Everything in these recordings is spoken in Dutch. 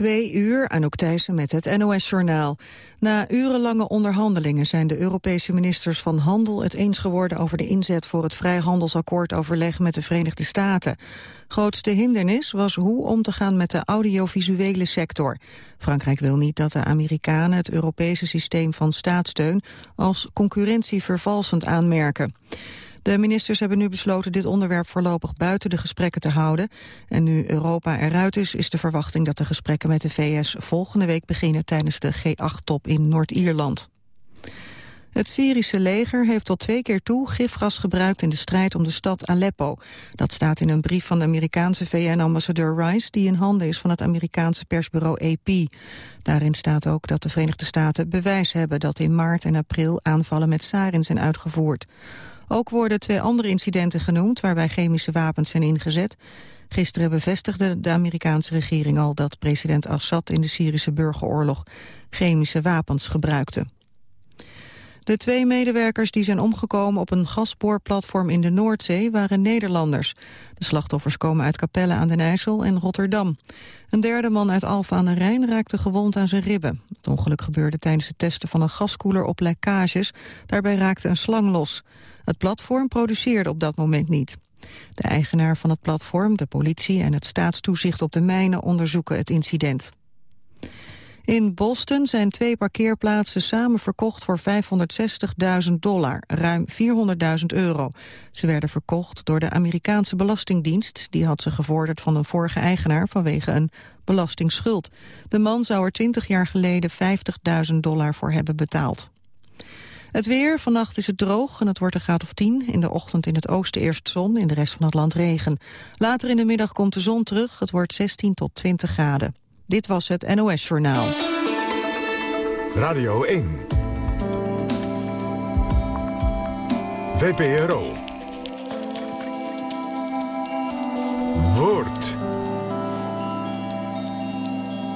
Twee uur, Anouk Thijssen met het NOS-journaal. Na urenlange onderhandelingen zijn de Europese ministers van Handel het eens geworden over de inzet voor het vrijhandelsakkoordoverleg met de Verenigde Staten. Grootste hindernis was hoe om te gaan met de audiovisuele sector. Frankrijk wil niet dat de Amerikanen het Europese systeem van staatssteun als concurrentievervalsend aanmerken. De ministers hebben nu besloten dit onderwerp voorlopig buiten de gesprekken te houden. En nu Europa eruit is, is de verwachting dat de gesprekken met de VS volgende week beginnen tijdens de G8-top in Noord-Ierland. Het Syrische leger heeft tot twee keer toe gifgas gebruikt in de strijd om de stad Aleppo. Dat staat in een brief van de Amerikaanse VN-ambassadeur Rice... die in handen is van het Amerikaanse persbureau AP. Daarin staat ook dat de Verenigde Staten bewijs hebben... dat in maart en april aanvallen met sarin zijn uitgevoerd. Ook worden twee andere incidenten genoemd waarbij chemische wapens zijn ingezet. Gisteren bevestigde de Amerikaanse regering al dat president Assad in de Syrische burgeroorlog chemische wapens gebruikte. De twee medewerkers die zijn omgekomen op een gasboorplatform in de Noordzee waren Nederlanders. De slachtoffers komen uit Capelle aan den IJssel en Rotterdam. Een derde man uit Alfa aan de Rijn raakte gewond aan zijn ribben. Het ongeluk gebeurde tijdens het testen van een gaskoeler op lekkages. Daarbij raakte een slang los. Het platform produceerde op dat moment niet. De eigenaar van het platform, de politie en het staatstoezicht op de mijnen onderzoeken het incident. In Boston zijn twee parkeerplaatsen samen verkocht voor 560.000 dollar, ruim 400.000 euro. Ze werden verkocht door de Amerikaanse Belastingdienst. Die had ze gevorderd van een vorige eigenaar vanwege een belastingsschuld. De man zou er 20 jaar geleden 50.000 dollar voor hebben betaald. Het weer, vannacht is het droog en het wordt een graad of 10. In de ochtend in het oosten eerst zon, in de rest van het land regen. Later in de middag komt de zon terug, het wordt 16 tot 20 graden. Dit was het NOS Journaal. Radio 1. VPRO. Woord.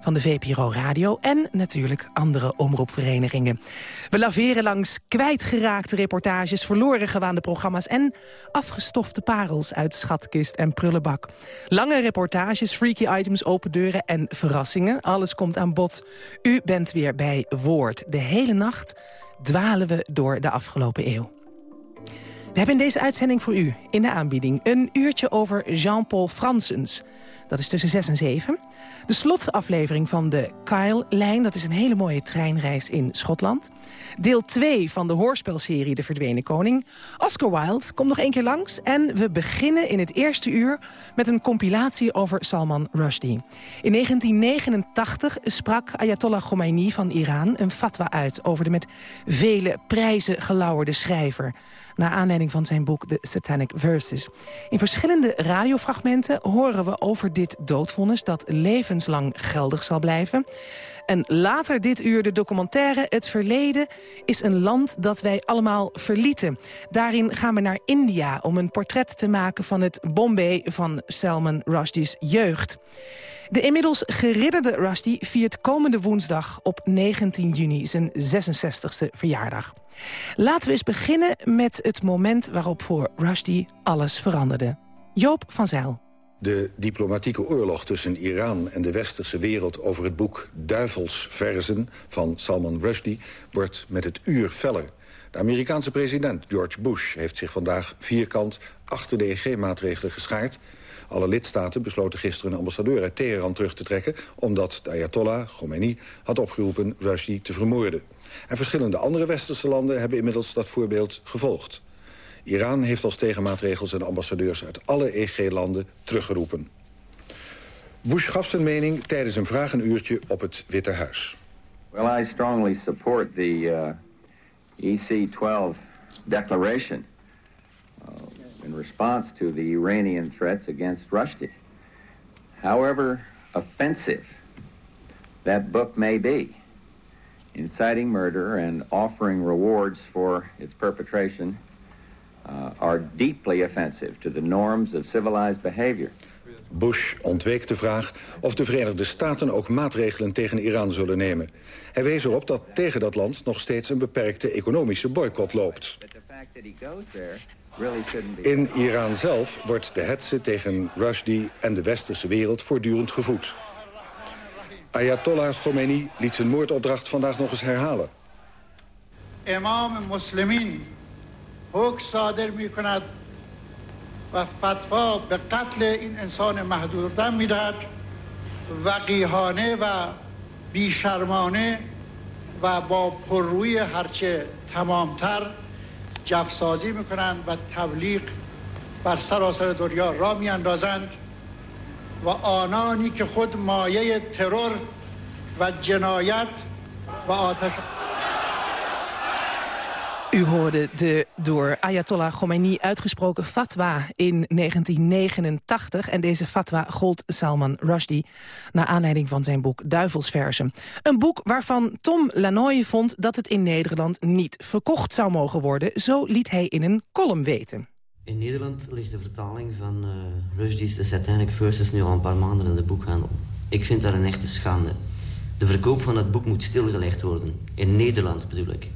van de VPRO Radio... en natuurlijk andere omroepverenigingen. We laveren langs kwijtgeraakte reportages, verloren gewaande programma's... en afgestofte parels uit schatkist en prullenbak. Lange reportages, freaky items, open deuren en verrassingen. Alles komt aan bod. U bent weer bij Woord. De hele nacht dwalen we door de afgelopen eeuw. We hebben in deze uitzending voor u in de aanbieding... een uurtje over Jean-Paul Fransens. Dat is tussen 6 en 7. De slotaflevering van de Kyle-lijn. Dat is een hele mooie treinreis in Schotland. Deel 2 van de hoorspelserie De Verdwenen Koning. Oscar Wilde komt nog één keer langs. En we beginnen in het eerste uur met een compilatie over Salman Rushdie. In 1989 sprak Ayatollah Khomeini van Iran een fatwa uit... over de met vele prijzen gelauwerde schrijver naar aanleiding van zijn boek The Satanic Verses. In verschillende radiofragmenten horen we over dit doodvonnis... dat levenslang geldig zal blijven. En later dit uur de documentaire Het Verleden is een land dat wij allemaal verlieten. Daarin gaan we naar India om een portret te maken van het Bombay van Salman Rushdie's jeugd. De inmiddels geridderde Rushdie viert komende woensdag op 19 juni zijn 66e verjaardag. Laten we eens beginnen met het moment waarop voor Rushdie alles veranderde. Joop van Zijl. De diplomatieke oorlog tussen Iran en de westerse wereld... over het boek Duivelsverzen van Salman Rushdie... wordt met het uur feller. De Amerikaanse president George Bush heeft zich vandaag vierkant... achter de EG-maatregelen geschaard... Alle lidstaten besloten gisteren een ambassadeur uit Teheran terug te trekken... omdat de Ayatollah, Khomeini, had opgeroepen Rushdie te vermoorden. En verschillende andere westerse landen hebben inmiddels dat voorbeeld gevolgd. Iran heeft als tegenmaatregel zijn ambassadeurs uit alle EG-landen teruggeroepen. Bush gaf zijn mening tijdens een vragenuurtje op het Witte Huis. Well, I strongly support the uh, EC-12 declaration uh, in response to the Iranian threats against Rushdie. However offensive that book may be, inciting murder and offering rewards for its perpetration are deeply offensive to the norms of civilized behavior. Bush ontweek de vraag of de Verenigde Staten ook maatregelen tegen Iran zullen nemen. Hij wees erop dat tegen dat land nog steeds een beperkte economische boycott loopt. In Iran zelf wordt de hetze tegen Rushdie en de westerse wereld voortdurend gevoed. Ayatollah Khomeini liet zijn moordopdracht vandaag nog eens herhalen. Imam Muslimin حکم صادر می کند و فتوا به قتل این انسان محدودم می‌دهد وقیهانه و بیشرمانه و با پرروی هرچه تمامتر جفسازی می‌کنند و تبلیغ بر سراسر دنیا را میاندازند و آنانی که خود مایه ترور و جنایت و آتش U hoorde de door Ayatollah Khomeini uitgesproken fatwa in 1989. En deze fatwa gold Salman Rushdie naar aanleiding van zijn boek Duivelsversen. Een boek waarvan Tom Lanoye vond dat het in Nederland niet verkocht zou mogen worden. Zo liet hij in een column weten. In Nederland ligt de vertaling van uh, Rushdie's The Satanic Verses nu al een paar maanden in de boekhandel. Ik vind dat een echte schande. De verkoop van het boek moet stilgelegd worden. In Nederland bedoel ik.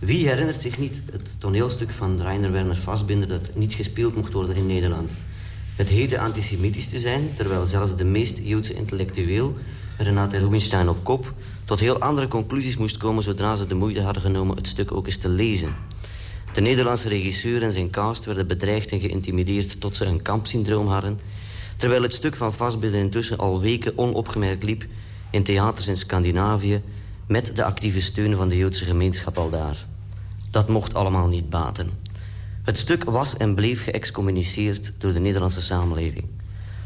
Wie herinnert zich niet het toneelstuk van Rainer Werner Fassbinder... dat niet gespeeld mocht worden in Nederland? Het heette antisemitisch te zijn... terwijl zelfs de meest Joodse intellectueel, Renate Rubinstein op kop... tot heel andere conclusies moest komen... zodra ze de moeite hadden genomen het stuk ook eens te lezen. De Nederlandse regisseur en zijn cast werden bedreigd en geïntimideerd... tot ze een kampsyndroom hadden... terwijl het stuk van Fassbinder intussen al weken onopgemerkt liep... in theaters in Scandinavië... met de actieve steun van de Joodse gemeenschap al daar. Dat mocht allemaal niet baten. Het stuk was en bleef geëxcommuniceerd door de Nederlandse samenleving.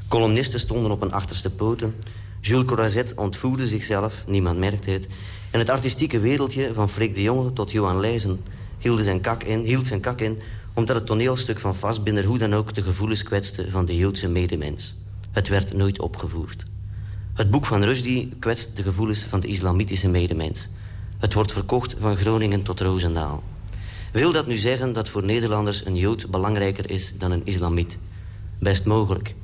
Columnisten stonden op hun achterste poten. Jules Corazet ontvoerde zichzelf, niemand merkte het. En het artistieke wereldje, van Freek de Jonge tot Johan Leijzen... hield zijn kak in, hield zijn kak in omdat het toneelstuk van Vastbinder hoe dan ook de gevoelens kwetste van de Joodse medemens. Het werd nooit opgevoerd. Het boek van Rushdie kwetst de gevoelens van de islamitische medemens. Het wordt verkocht van Groningen tot Roosendaal. Wil dat nu zeggen dat voor Nederlanders een Jood belangrijker is dan een islamiet? Best mogelijk.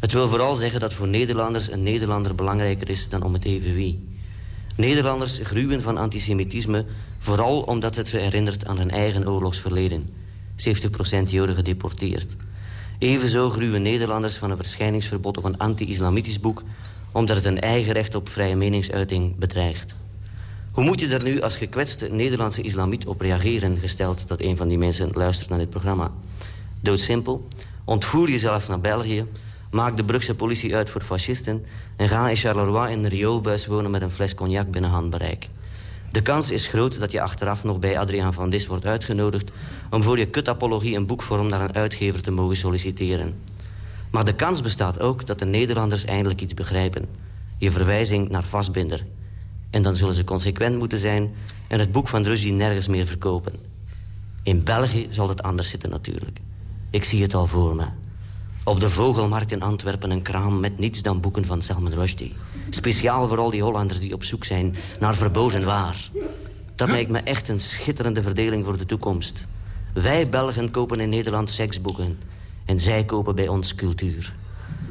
Het wil vooral zeggen dat voor Nederlanders een Nederlander belangrijker is dan om het even wie. Nederlanders gruwen van antisemitisme vooral omdat het ze herinnert aan hun eigen oorlogsverleden. 70% Joden gedeporteerd. Evenzo gruwen Nederlanders van een verschijningsverbod op een anti-islamitisch boek... omdat het een eigen recht op vrije meningsuiting bedreigt. Hoe moet je er nu als gekwetste Nederlandse islamiet op reageren... gesteld dat een van die mensen luistert naar dit programma? Doodsimpel. Ontvoer jezelf naar België. Maak de Brugse politie uit voor fascisten... en ga in Charleroi in een rioolbuis wonen met een fles cognac binnen handbereik. De kans is groot dat je achteraf nog bij Adriaan van Dis wordt uitgenodigd... om voor je kutapologie een boekvorm naar een uitgever te mogen solliciteren. Maar de kans bestaat ook dat de Nederlanders eindelijk iets begrijpen. Je verwijzing naar vastbinder... En dan zullen ze consequent moeten zijn... en het boek van Rushdie nergens meer verkopen. In België zal het anders zitten natuurlijk. Ik zie het al voor me. Op de Vogelmarkt in Antwerpen een kraam met niets dan boeken van Salman Rushdie. Speciaal voor al die Hollanders die op zoek zijn naar verboden waar. Dat lijkt me echt een schitterende verdeling voor de toekomst. Wij Belgen kopen in Nederland seksboeken... en zij kopen bij ons cultuur.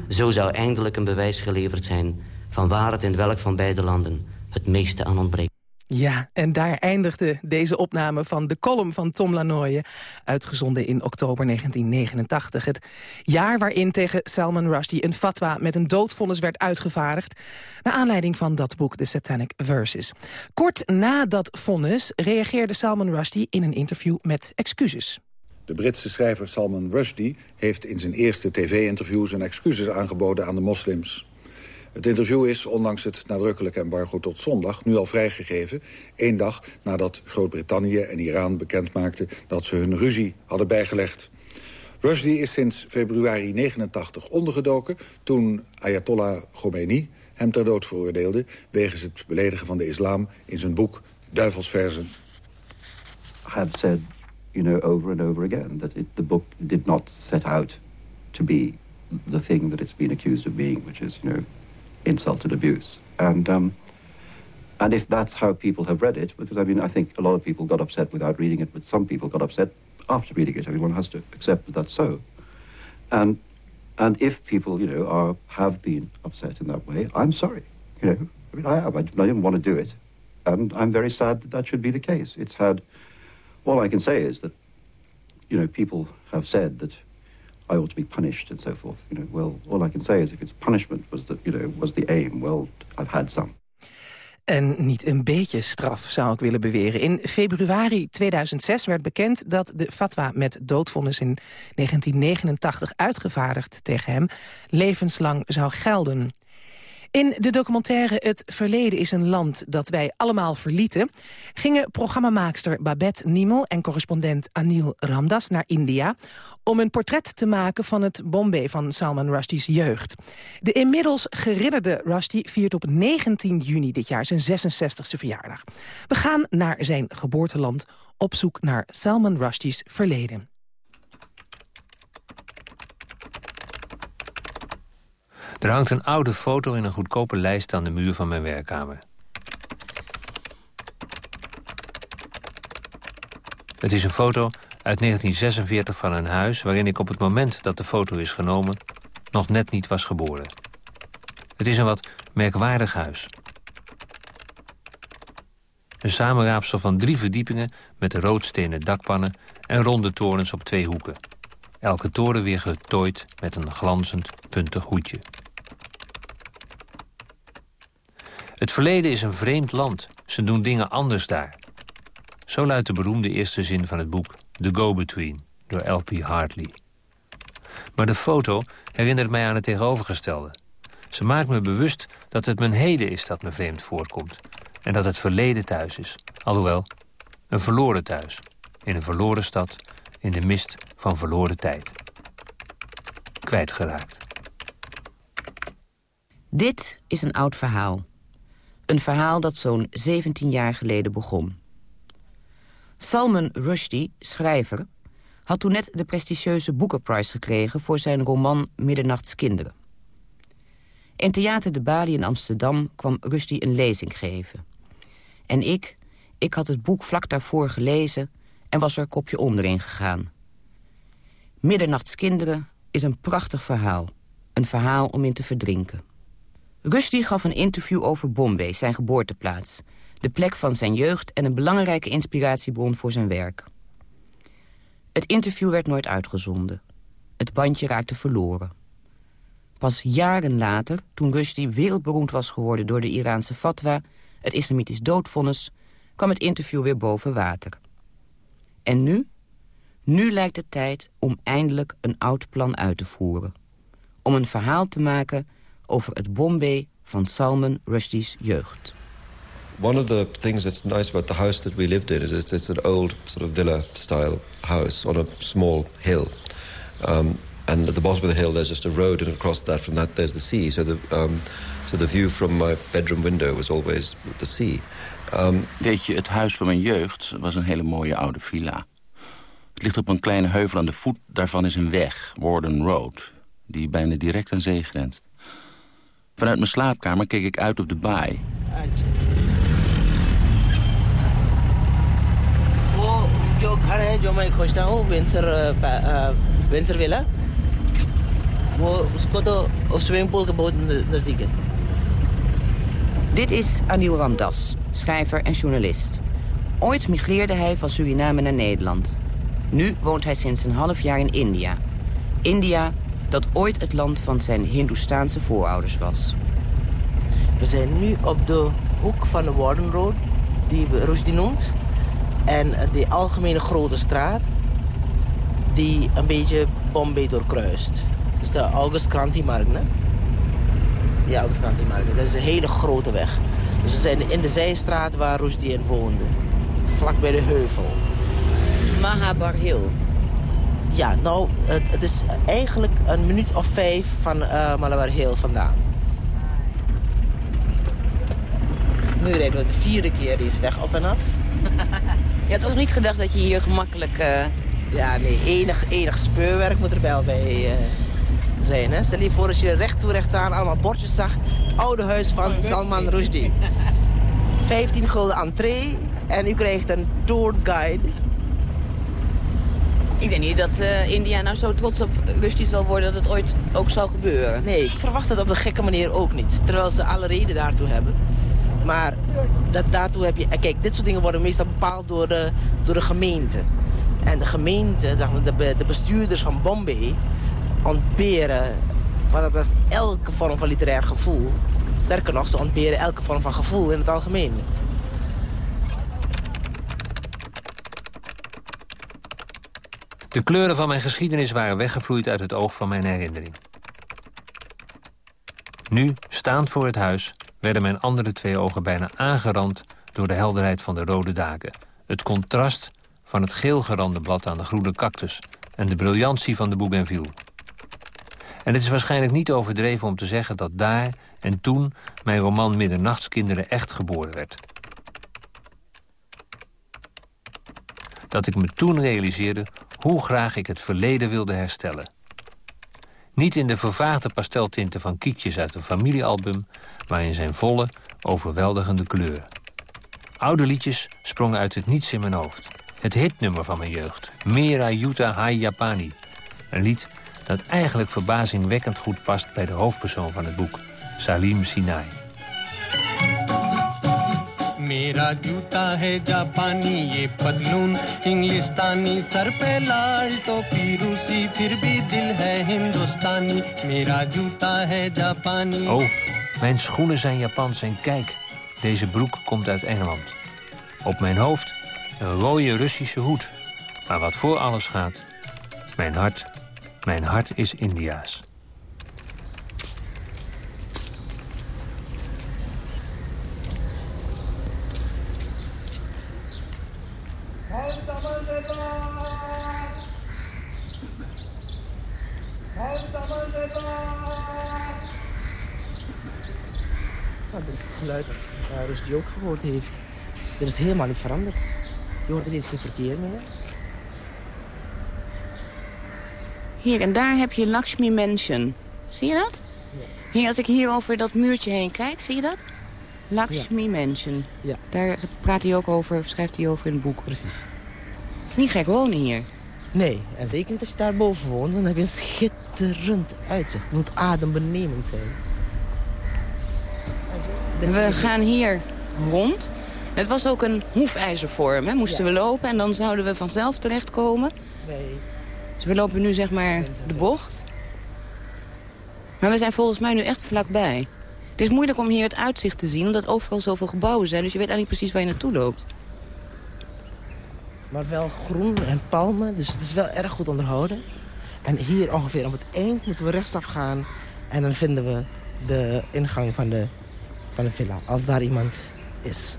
Zo zou eindelijk een bewijs geleverd zijn... van waar het in welk van beide landen het meeste aan ontbreekt. Ja, en daar eindigde deze opname van de column van Tom Lanoye... uitgezonden in oktober 1989. Het jaar waarin tegen Salman Rushdie een fatwa met een doodvonnis werd uitgevaardigd... naar aanleiding van dat boek The Satanic Verses. Kort na dat vonnis reageerde Salman Rushdie in een interview met excuses. De Britse schrijver Salman Rushdie heeft in zijn eerste tv-interview... zijn excuses aangeboden aan de moslims. Het interview is, ondanks het nadrukkelijke embargo tot zondag... nu al vrijgegeven, één dag nadat Groot-Brittannië en Iran bekendmaakten... dat ze hun ruzie hadden bijgelegd. Rushdie is sinds februari 89 ondergedoken... toen Ayatollah Khomeini hem ter dood veroordeelde... wegens het beledigen van de islam in zijn boek Duivelsversen. I have said, you know, over and over again... that it, the book did not set out to be the thing that it's been accused of being... which is, you know, insult and abuse. And um, and if that's how people have read it, because I mean, I think a lot of people got upset without reading it, but some people got upset after reading it. Everyone has to accept that that's so. And And if people, you know, are, have been upset in that way, I'm sorry. You know, I mean, I have. I, I didn't want to do it. And I'm very sad that that should be the case. It's had, all I can say is that, you know, people have said that I ought to be punished and so forth. You know, well, all I can say is if its punishment was that, you know, was the aim, well, I've had some. En niet een beetje straf, zou ik willen beweren. In februari 2006 werd bekend dat de fatwa met doodvonnis in 1989 uitgevaardigd tegen hem levenslang zou gelden. In de documentaire Het Verleden is een land dat wij allemaal verlieten... gingen programmamaakster Babette Nimel en correspondent Anil Ramdas naar India... om een portret te maken van het Bombay van Salman Rushdie's jeugd. De inmiddels geridderde Rushdie viert op 19 juni dit jaar zijn 66e verjaardag. We gaan naar zijn geboorteland op zoek naar Salman Rushdie's verleden. Er hangt een oude foto in een goedkope lijst aan de muur van mijn werkkamer. Het is een foto uit 1946 van een huis... waarin ik op het moment dat de foto is genomen... nog net niet was geboren. Het is een wat merkwaardig huis. Een samenraapsel van drie verdiepingen... met roodstenen dakpannen en ronde torens op twee hoeken. Elke toren weer getooid met een glanzend, puntig hoedje. Het verleden is een vreemd land. Ze doen dingen anders daar. Zo luidt de beroemde eerste zin van het boek The Go-Between door L.P. Hartley. Maar de foto herinnert mij aan het tegenovergestelde. Ze maakt me bewust dat het mijn heden is dat me vreemd voorkomt. En dat het verleden thuis is. Alhoewel, een verloren thuis. In een verloren stad, in de mist van verloren tijd. Kwijtgeraakt. Dit is een oud verhaal. Een verhaal dat zo'n 17 jaar geleden begon. Salman Rushdie, schrijver, had toen net de prestigieuze Booker gekregen... voor zijn roman Middernachtskinderen. In Theater de Bali in Amsterdam kwam Rushdie een lezing geven. En ik, ik had het boek vlak daarvoor gelezen... en was er kopje onderin gegaan. Middernachtskinderen is een prachtig verhaal. Een verhaal om in te verdrinken. Rushdie gaf een interview over Bombay, zijn geboorteplaats. De plek van zijn jeugd en een belangrijke inspiratiebron voor zijn werk. Het interview werd nooit uitgezonden. Het bandje raakte verloren. Pas jaren later, toen Rushdie wereldberoemd was geworden... door de Iraanse fatwa, het islamitisch doodvonnis... kwam het interview weer boven water. En nu? Nu lijkt het tijd om eindelijk een oud plan uit te voeren. Om een verhaal te maken over het Bombay van Salman Rushdie's jeugd. One of the things that's nice about the house that we lived in is it's, it's an old sort of villa-style house on a small hill. Um, and at the bottom of the hill there's just a road, and across that from that there's the sea. So the um, so the view from my bedroom window was always the sea. Um, Weet je, het huis van mijn jeugd was een hele mooie oude villa. Het ligt op een kleine heuvel aan de voet. Daarvan is een weg, Warden Road, die bijna direct aan zee grenst. Vanuit mijn slaapkamer keek ik uit op de baai. जो घर है जो मैं खोजता हूँ Windsor Windsor villa वो उसको तो स्विमिंग पूल के बहुत नज़दीक है Dit is Anil Ramdas, schrijver en journalist. Ooit migreerde hij van Suriname naar Nederland. Nu woont hij sinds een half jaar in India. India, dat ooit het land van zijn Hindoestaanse voorouders was. We zijn nu op de hoek van de Warden Road, die Rushdie noemt. En de algemene grote straat, die een beetje Bombay doorkruist. Dat is de August Krantimarkt, hè? Ja, August Krantimarkt. Dat is een hele grote weg. Dus we zijn in de zijstraat waar Rushdie in woonde. Vlak bij de heuvel. Mahabar Hill. Ja, nou, het, het is eigenlijk een minuut of vijf van uh, Malabar Hill vandaan. Dus nu rijden we de vierde keer deze weg op en af. Je had ook niet gedacht dat je hier gemakkelijk... Uh... Ja, nee, enig, enig speurwerk moet er wel bij uh, zijn. Hè? Stel je voor als je recht toe recht aan allemaal bordjes zag. Het oude huis van Salman Rushdie. 15 gulden entree en u krijgt een tour guide. Ik denk niet dat uh, India nou zo trots op Rusty zal worden dat het ooit ook zal gebeuren. Nee, ik verwacht het op een gekke manier ook niet. Terwijl ze alle reden daartoe hebben. Maar dat, daartoe heb je... Kijk, dit soort dingen worden meestal bepaald door de, door de gemeente. En de gemeente, zeg maar, de, de bestuurders van Bombay... ontberen wat betreft elke vorm van literair gevoel. Sterker nog, ze ontberen elke vorm van gevoel in het algemeen. De kleuren van mijn geschiedenis waren weggevloeid uit het oog van mijn herinnering. Nu, staand voor het huis, werden mijn andere twee ogen bijna aangerand... door de helderheid van de rode daken. Het contrast van het geelgerande blad aan de groene cactus... en de briljantie van de bougainville. En het is waarschijnlijk niet overdreven om te zeggen dat daar en toen... mijn roman Middernachtskinderen echt geboren werd. Dat ik me toen realiseerde hoe graag ik het verleden wilde herstellen. Niet in de vervaagde pasteltinten van kiekjes uit een familiealbum... maar in zijn volle, overweldigende kleur. Oude liedjes sprongen uit het niets in mijn hoofd. Het hitnummer van mijn jeugd, Mera Yuta Hai Japani. Een lied dat eigenlijk verbazingwekkend goed past bij de hoofdpersoon van het boek, Salim Sinai. मेरा जूता है जापानी ये पतलून इंग्लिस्तानी सर पे लाल टोपी रूसी फिर भी दिल है हिंदुस्तानी मेरा जूता है जापानी Oh, mijn schoenen zijn Japans en kijk, deze broek komt uit Engeland. Op mijn hoofd een rode Russische hoed. Maar wat voor alles gaat, mijn hart, mijn hart is Indiaas. Nou, dit is het geluid dat uh, Rusty ook gehoord heeft. Dit is helemaal niet veranderd. Je hoort ineens geen verkeer meer. Hier, en daar heb je Lakshmi Mansion. Zie je dat? Hier, als ik hier over dat muurtje heen kijk, zie je dat? Lakshmi Mansion. Ja. Daar praat hij ook over, schrijft hij over in het boek. Precies. Het is niet gek wonen hier. Nee, en zeker niet als je daar boven woont. Dan heb je een schitterend uitzicht. Het moet adembenemend zijn. We gaan hier rond. Het was ook een hoefijzervorm, hè? Moesten we lopen en dan zouden we vanzelf terechtkomen. Nee. Dus we lopen nu zeg maar de bocht. Maar we zijn volgens mij nu echt vlakbij. Het is moeilijk om hier het uitzicht te zien, omdat overal zoveel gebouwen zijn. Dus je weet eigenlijk niet precies waar je naartoe loopt. Maar wel groen en palmen, dus het is wel erg goed onderhouden. En hier ongeveer op het eind moeten we rechtsaf gaan. En dan vinden we de ingang van de, van de villa, als daar iemand is.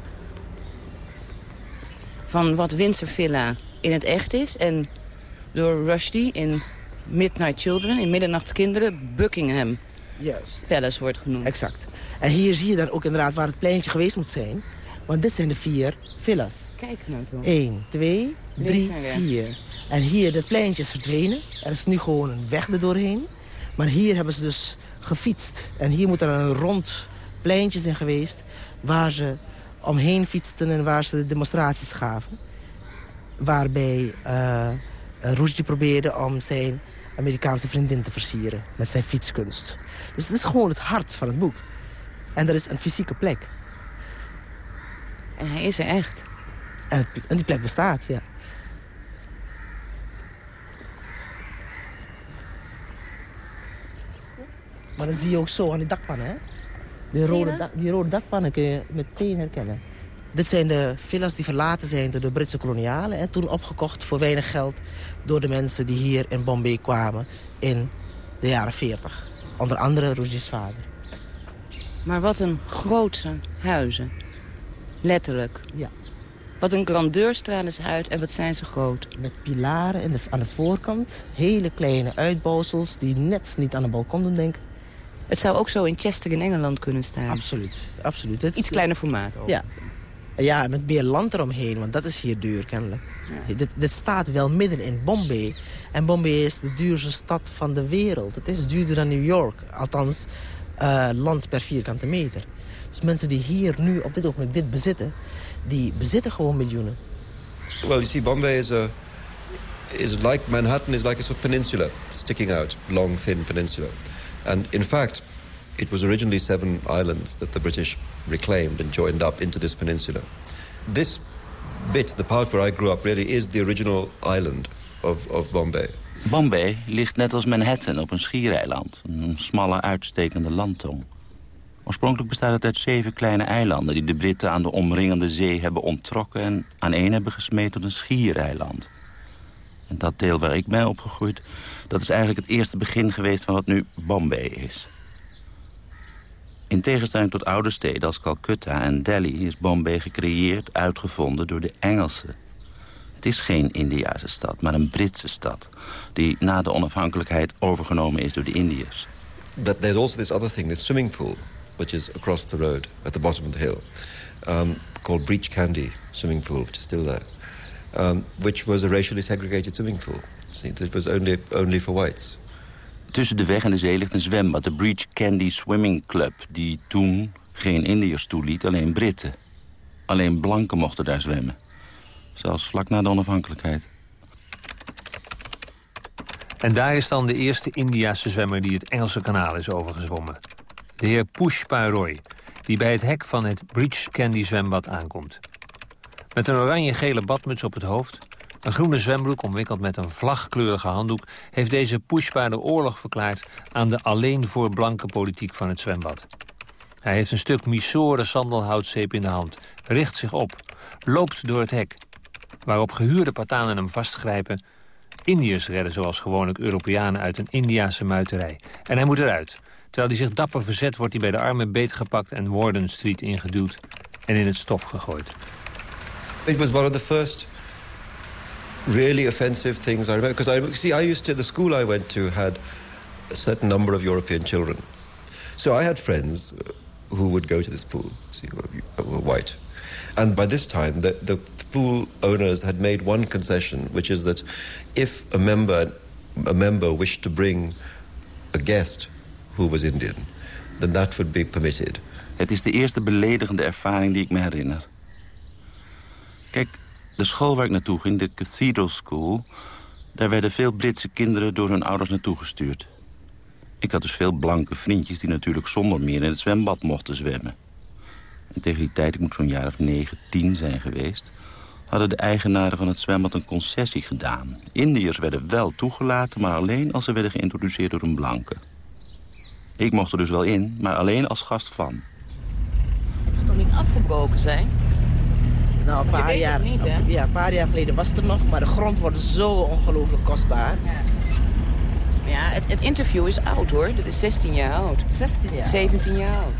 Van wat Windsor Villa in het echt is en door Rushdie in Midnight Children, in Middernachtskinderen, Buckingham Juist. Palace wordt genoemd. Exact. En hier zie je dan ook inderdaad waar het pleintje geweest moet zijn. Want dit zijn de vier villas. Kijk nou toch. 1, 2, 3, Links en. 4. En hier, het pleintje is verdwenen. Er is nu gewoon een weg erdoorheen. Maar hier hebben ze dus gefietst. En hier moet er een rond pleintje zijn geweest... waar ze omheen fietsten en waar ze de demonstraties gaven. Waarbij uh, Rushdie probeerde om zijn Amerikaanse vriendin te versieren... met zijn fietskunst. Dus het is gewoon het hart van het boek. En er is een fysieke plek. En hij is er echt. En, het- en die plek bestaat, ja. Maar dat zie je ook zo aan die dakpannen, hè? Die rode, dak- die rode dakpannen kun je meteen herkennen. Dit zijn de villas die verlaten zijn door de Britse kolonialen... en toen opgekocht voor weinig geld door de mensen die hier in Bombay kwamen in de jaren 40. Onder andere Rushdie's vader. Maar wat een grootse huizen. Letterlijk. Ja. Wat een grandeur stralen ze uit en wat zijn ze groot. Met pilaren aan de voorkant. Hele kleine uitbouwsels die net niet aan een balkon doen denken. Het zou ook zo in Chester in Engeland kunnen staan. Absoluut, absoluut. Het Iets kleiner formaat ook. Ja. Ja, met meer land eromheen, want dat is hier duur kennelijk. Dit, dit staat wel midden in Bombay. En Bombay is de duurste stad van de wereld. Het is duurder dan New York. Althans, eh, land per vierkante meter. Dus mensen die hier nu op dit ogenblik dit bezitten... die bezitten gewoon miljoenen. Well, you see, Bombay is a is like Manhattan is like a sort of peninsula sticking out, long, thin peninsula. And in fact, it was originally seven islands that the British reclaimed and joined up into this peninsula. This bit, the part where I grew up, really is the original island of, of Bombay. Bombay ligt net als Manhattan op een schiereiland. Een smalle, uitstekende landtong. Oorspronkelijk bestaat het uit zeven kleine eilanden... die de Britten aan de omringende zee hebben onttrokken... en aan één hebben gesmeed tot een schiereiland. En dat deel waar ik ben opgegroeid... dat is eigenlijk het eerste begin geweest van wat nu Bombay is. In tegenstelling tot oude steden als Calcutta en Delhi... is Bombay gecreëerd, uitgevonden door de Engelsen. Het is geen Indiase stad, maar een Britse stad... die na de onafhankelijkheid overgenomen is door de Indiërs. That there's also this other thing, this swimming pool... which is across the road, at the bottom of the hill... Um, called Breach Candy Swimming Pool, which is still there... Um, which was a racially segregated swimming pool. It was only, only for whites. Tussen de weg en de zee ligt een zwembad, de Breach Candy Swimming Club... die toen geen Indiërs toeliet, alleen Britten. Alleen blanken mochten daar zwemmen. Zelfs vlak na de onafhankelijkheid. En daar is dan de eerste Indiase zwemmer die het Engelse kanaal is overgezwommen. De heer Pushpa Roy, die bij het hek van het Breach Candy zwembad aankomt. Met een oranje-gele badmuts op het hoofd... een groene zwembroek omwikkeld met een vlagkleurige handdoek... heeft deze Pushpa de oorlog verklaard... aan de alleen voor blanke politiek van het zwembad. Hij heeft een stuk misoren sandelhoutzeep in de hand, richt zich op, loopt door het hek... waarop gehuurde patanen hem vastgrijpen... Indiërs redden zoals gewoonlijk Europeanen uit een Indiase muiterij. En hij moet eruit. Terwijl hij zich dapper verzet wordt hij bij de armen beetgepakt... en Warden Street ingeduwd en in het stof gegooid. It was one of the first really offensive things I remember. Because I see, I used to the school I went to had a certain number of European children, so I had friends who would go to this pool. See, were, white, and by this time the, the pool owners had made one concession, which is that if a member a member wished to bring a guest who was Indian, then that would be permitted. Het is de eerste beledigende ervaring die ik me herinner. Kijk, de school waar ik naartoe ging, de Cathedral School... daar werden veel Britse kinderen door hun ouders naartoe gestuurd. Ik had dus veel blanke vriendjes die natuurlijk zonder meer in het zwembad mochten zwemmen. En tegen die tijd, ik moet zo'n jaar of negen, tien zijn geweest... hadden de eigenaren van het zwembad een concessie gedaan. Indiërs werden wel toegelaten, maar alleen als ze werden geïntroduceerd door een blanke. Ik mocht er dus wel in, maar alleen als gast van. Het moet toch niet afgebroken zijn? Nou, een paar, jaar, niet, ja, een paar jaar geleden was het er nog, maar de grond wordt zo ongelooflijk kostbaar. Ja, ja het, het, interview is oud hoor. Dat is 16 jaar oud. 16 jaar 17 jaar oud.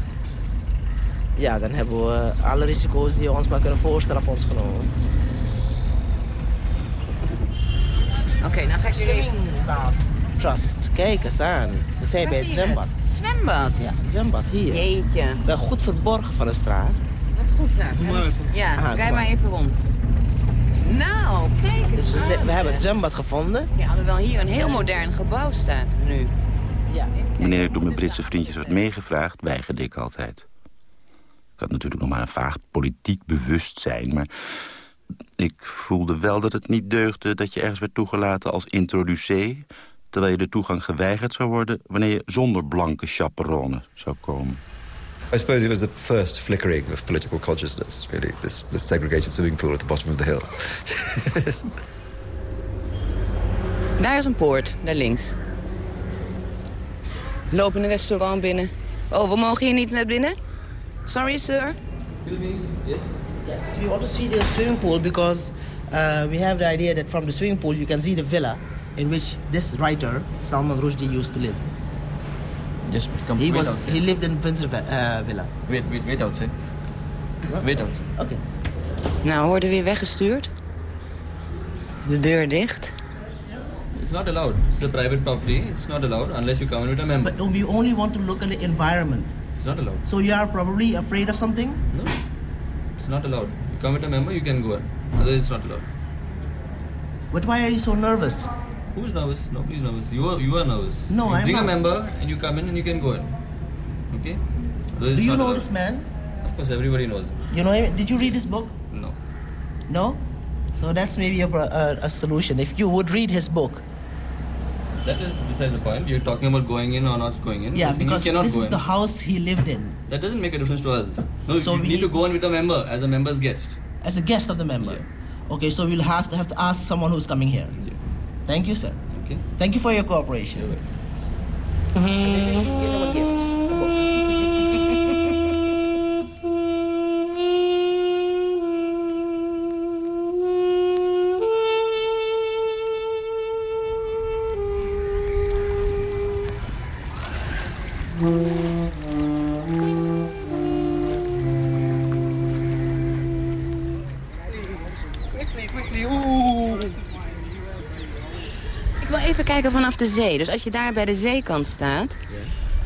Ja, dan hebben we alle risico's die we ons maar kunnen voorstellen op ons genomen. Oké, okay, nou ga ik jullie even... Trust, kijk eens aan. We zijn bij het zwembad. Zwembad? Ja, zwembad hier. Jeetje. Wel goed verborgen van de straat. Wat goed, nou. Ja, Aha, rij maar even rond. Nou, kijk eens Dus we, we, hebben het zwembad gevonden. Ja, alhoewel hier een heel modern gebouw staat nu. Ja. Wanneer ik door mijn Britse vriendjes werd meegevraagd, weigerde ik altijd. Ik had natuurlijk nog maar een vaag politiek bewustzijn, maar... ik voelde wel dat het niet deugde dat je ergens werd toegelaten als introducee... terwijl je de toegang geweigerd zou worden... wanneer je zonder blanke chaperone zou komen. I suppose it was the first flickering of political consciousness, really. This, this segregated swimming pool at the bottom of the hill. Daar is een poort, daar links. We lopen een restaurant binnen. Oh, we mogen hier niet naar binnen? Sorry, sir. Yes. Yes, we want to see the swimming pool because uh, we have the idea that from the swimming pool you can see the villa in which this writer, Salman Rushdie, used to live. Just come he wait was outside. he lived in Windsor uh, Villa. Wait, wait, wait outside. Wait outside. Oké. Okay. Nou, worden we weer weggestuurd. De deur dicht. It's not allowed. It's a private property. It's not allowed unless you come in with a member. But we only want to look at the environment. It's not allowed. So you are probably afraid of something? No. It's not allowed. You come with a member, you can go in. Otherwise, it's not allowed. But why are you so nervous? Who's nervous? Nobody's nervous. You are, you are nervous. No, you I'm bring not. a member and you come in and you can go in. Okay? Do you know this man? Of course, everybody knows him. You know him? Did you read his book? No. No? So that's maybe a, a, a solution. If you would read his book, That is besides the point. You're talking about going in or not going in. Yeah, You're because you cannot this go is in. the house he lived in. That doesn't make a difference to us. No, So you we need to go in with a member as a member's guest. As a guest of the member. Okay, so we'll have to have to ask someone who's coming here. Thank you, sir. Okay. Thank you for your cooperation. Give a gift. Kijken vanaf de zee. Dus als je daar bij de zeekant staat...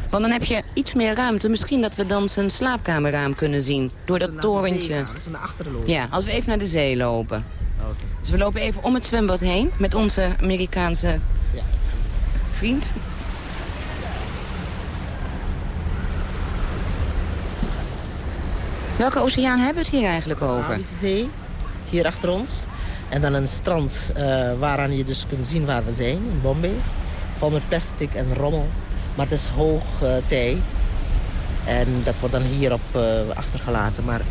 Want dan heb je iets meer ruimte. Misschien dat we dan zijn slaapkamerraam kunnen zien. Door dat torentje. Dat is naar achteren lopen. Ja, als we even naar de zee lopen. Oké. Dus we lopen even om het zwembad heen met onze Amerikaanse vriend. Welke oceaan hebben we het hier eigenlijk over? Arabische Zee, hier achter ons. En dan een strand eh, waaraan je dus kunt zien waar we zijn, in Bombay. Vol met plastic en rommel. Maar het is hoog eh, tij. En dat wordt dan hierop eh achtergelaten. Maar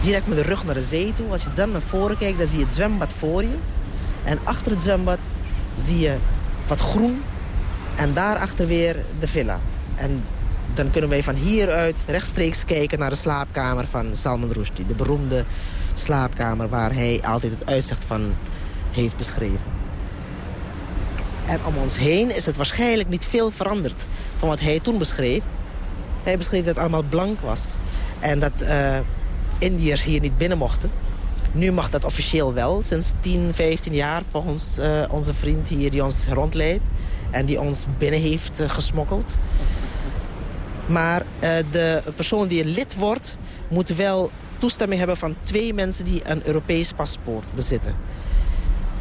direct met de rug naar de zee toe, als je dan naar voren kijkt, dan zie je het zwembad voor je. En achter het zwembad zie je wat groen. En daarachter weer de villa. En dan kunnen wij van hieruit rechtstreeks kijken naar de slaapkamer van Salman Rushdie. De beroemde slaapkamer waar hij altijd het uitzicht van heeft beschreven. En om ons heen is het waarschijnlijk niet veel veranderd van wat hij toen beschreef. Hij beschreef dat het allemaal blank was. En dat eh Indiërs hier niet binnen mochten. Nu mag dat officieel wel, sinds 10, 15 jaar volgens eh, onze vriend hier die ons rondleidt. En die ons binnen heeft eh, gesmokkeld. Maar de persoon die lid wordt, moet wel toestemming hebben van twee mensen die een Europees paspoort bezitten.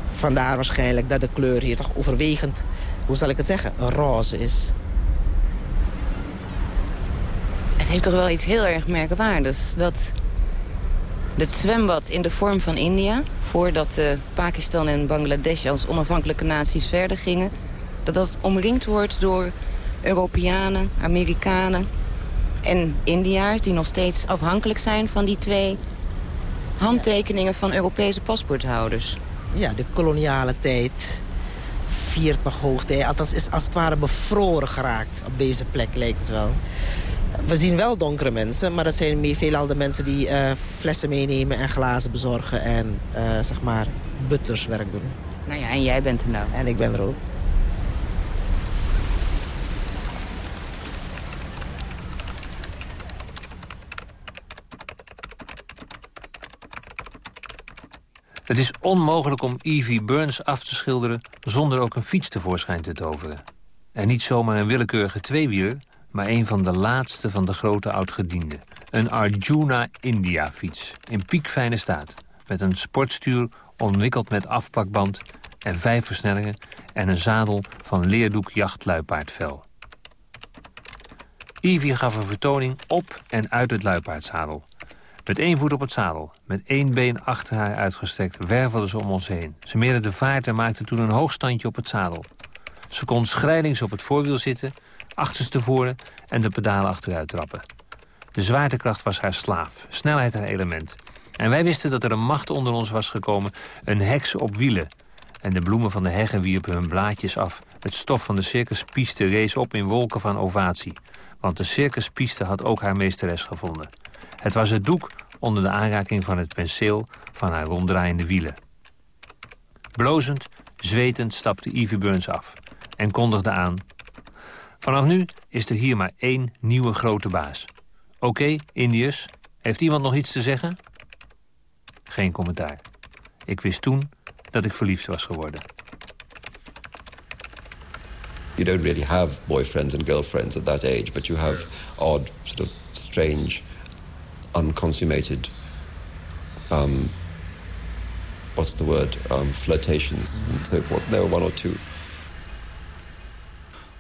Vandaar waarschijnlijk dat de kleur hier toch overwegend, hoe zal ik het zeggen, roze is. Het heeft toch wel iets heel erg merkwaardigs. Dat het zwembad in de vorm van India... voordat eh, Pakistan en Bangladesh als onafhankelijke naties verder gingen... dat dat omringd wordt door Europeanen, Amerikanen en Indiaars... die nog steeds afhankelijk zijn van die twee handtekeningen van Europese paspoorthouders. Ja, de koloniale tijd viert nog hoogtij. Althans is als het ware bevroren geraakt op deze plek, lijkt het wel. We zien wel donkere mensen, maar dat zijn meer veelal de mensen die eh, flessen meenemen en glazen bezorgen en eh, zeg maar butlerswerk doen. Nou ja, en jij bent er nou. En ik ben er ook. Het is onmogelijk om Evie Burns af te schilderen... zonder ook een fiets tevoorschijn te toveren. En niet zomaar een willekeurige tweewieler... maar een van de laatste van de grote oudgedienden. Een Arjuna India-fiets, in piekfijne staat. Met een sportstuur omwikkeld met afplakband... en vijf versnellingen en een zadel van leerdoek jachtluipaardvel. Evie gaf een vertoning op en uit het luipaardzadel. Met één voet op het zadel, met één been achter haar uitgestrekt... wervelde ze om ons heen. Ze meerde de vaart en maakte toen een hoogstandje op het zadel. Ze kon schrijlings op het voorwiel zitten, achterstevoren... en de pedalen achteruit trappen. De zwaartekracht was haar slaaf, snelheid haar element. En wij wisten dat er een macht onder ons was gekomen, een heks op wielen. En de bloemen van de heggen wierpen hun blaadjes af. Het stof van de circuspiste rees op in wolken van ovatie. Want de circuspiste had ook haar meesteres gevonden. Het was het doek onder de aanraking van het penseel van haar ronddraaiende wielen. Blozend, zwetend stapte Evie Burns af en kondigde aan... Vanaf nu is er hier maar één nieuwe grote baas. Oké, Indiërs, heeft iemand nog iets te zeggen? Geen commentaar. Ik wist toen dat ik verliefd was geworden. You don't really have boyfriends and girlfriends at that age, but you have odd, sort of strange, unconsummated, um, what's the word, um, flirtations and so. There were one or two.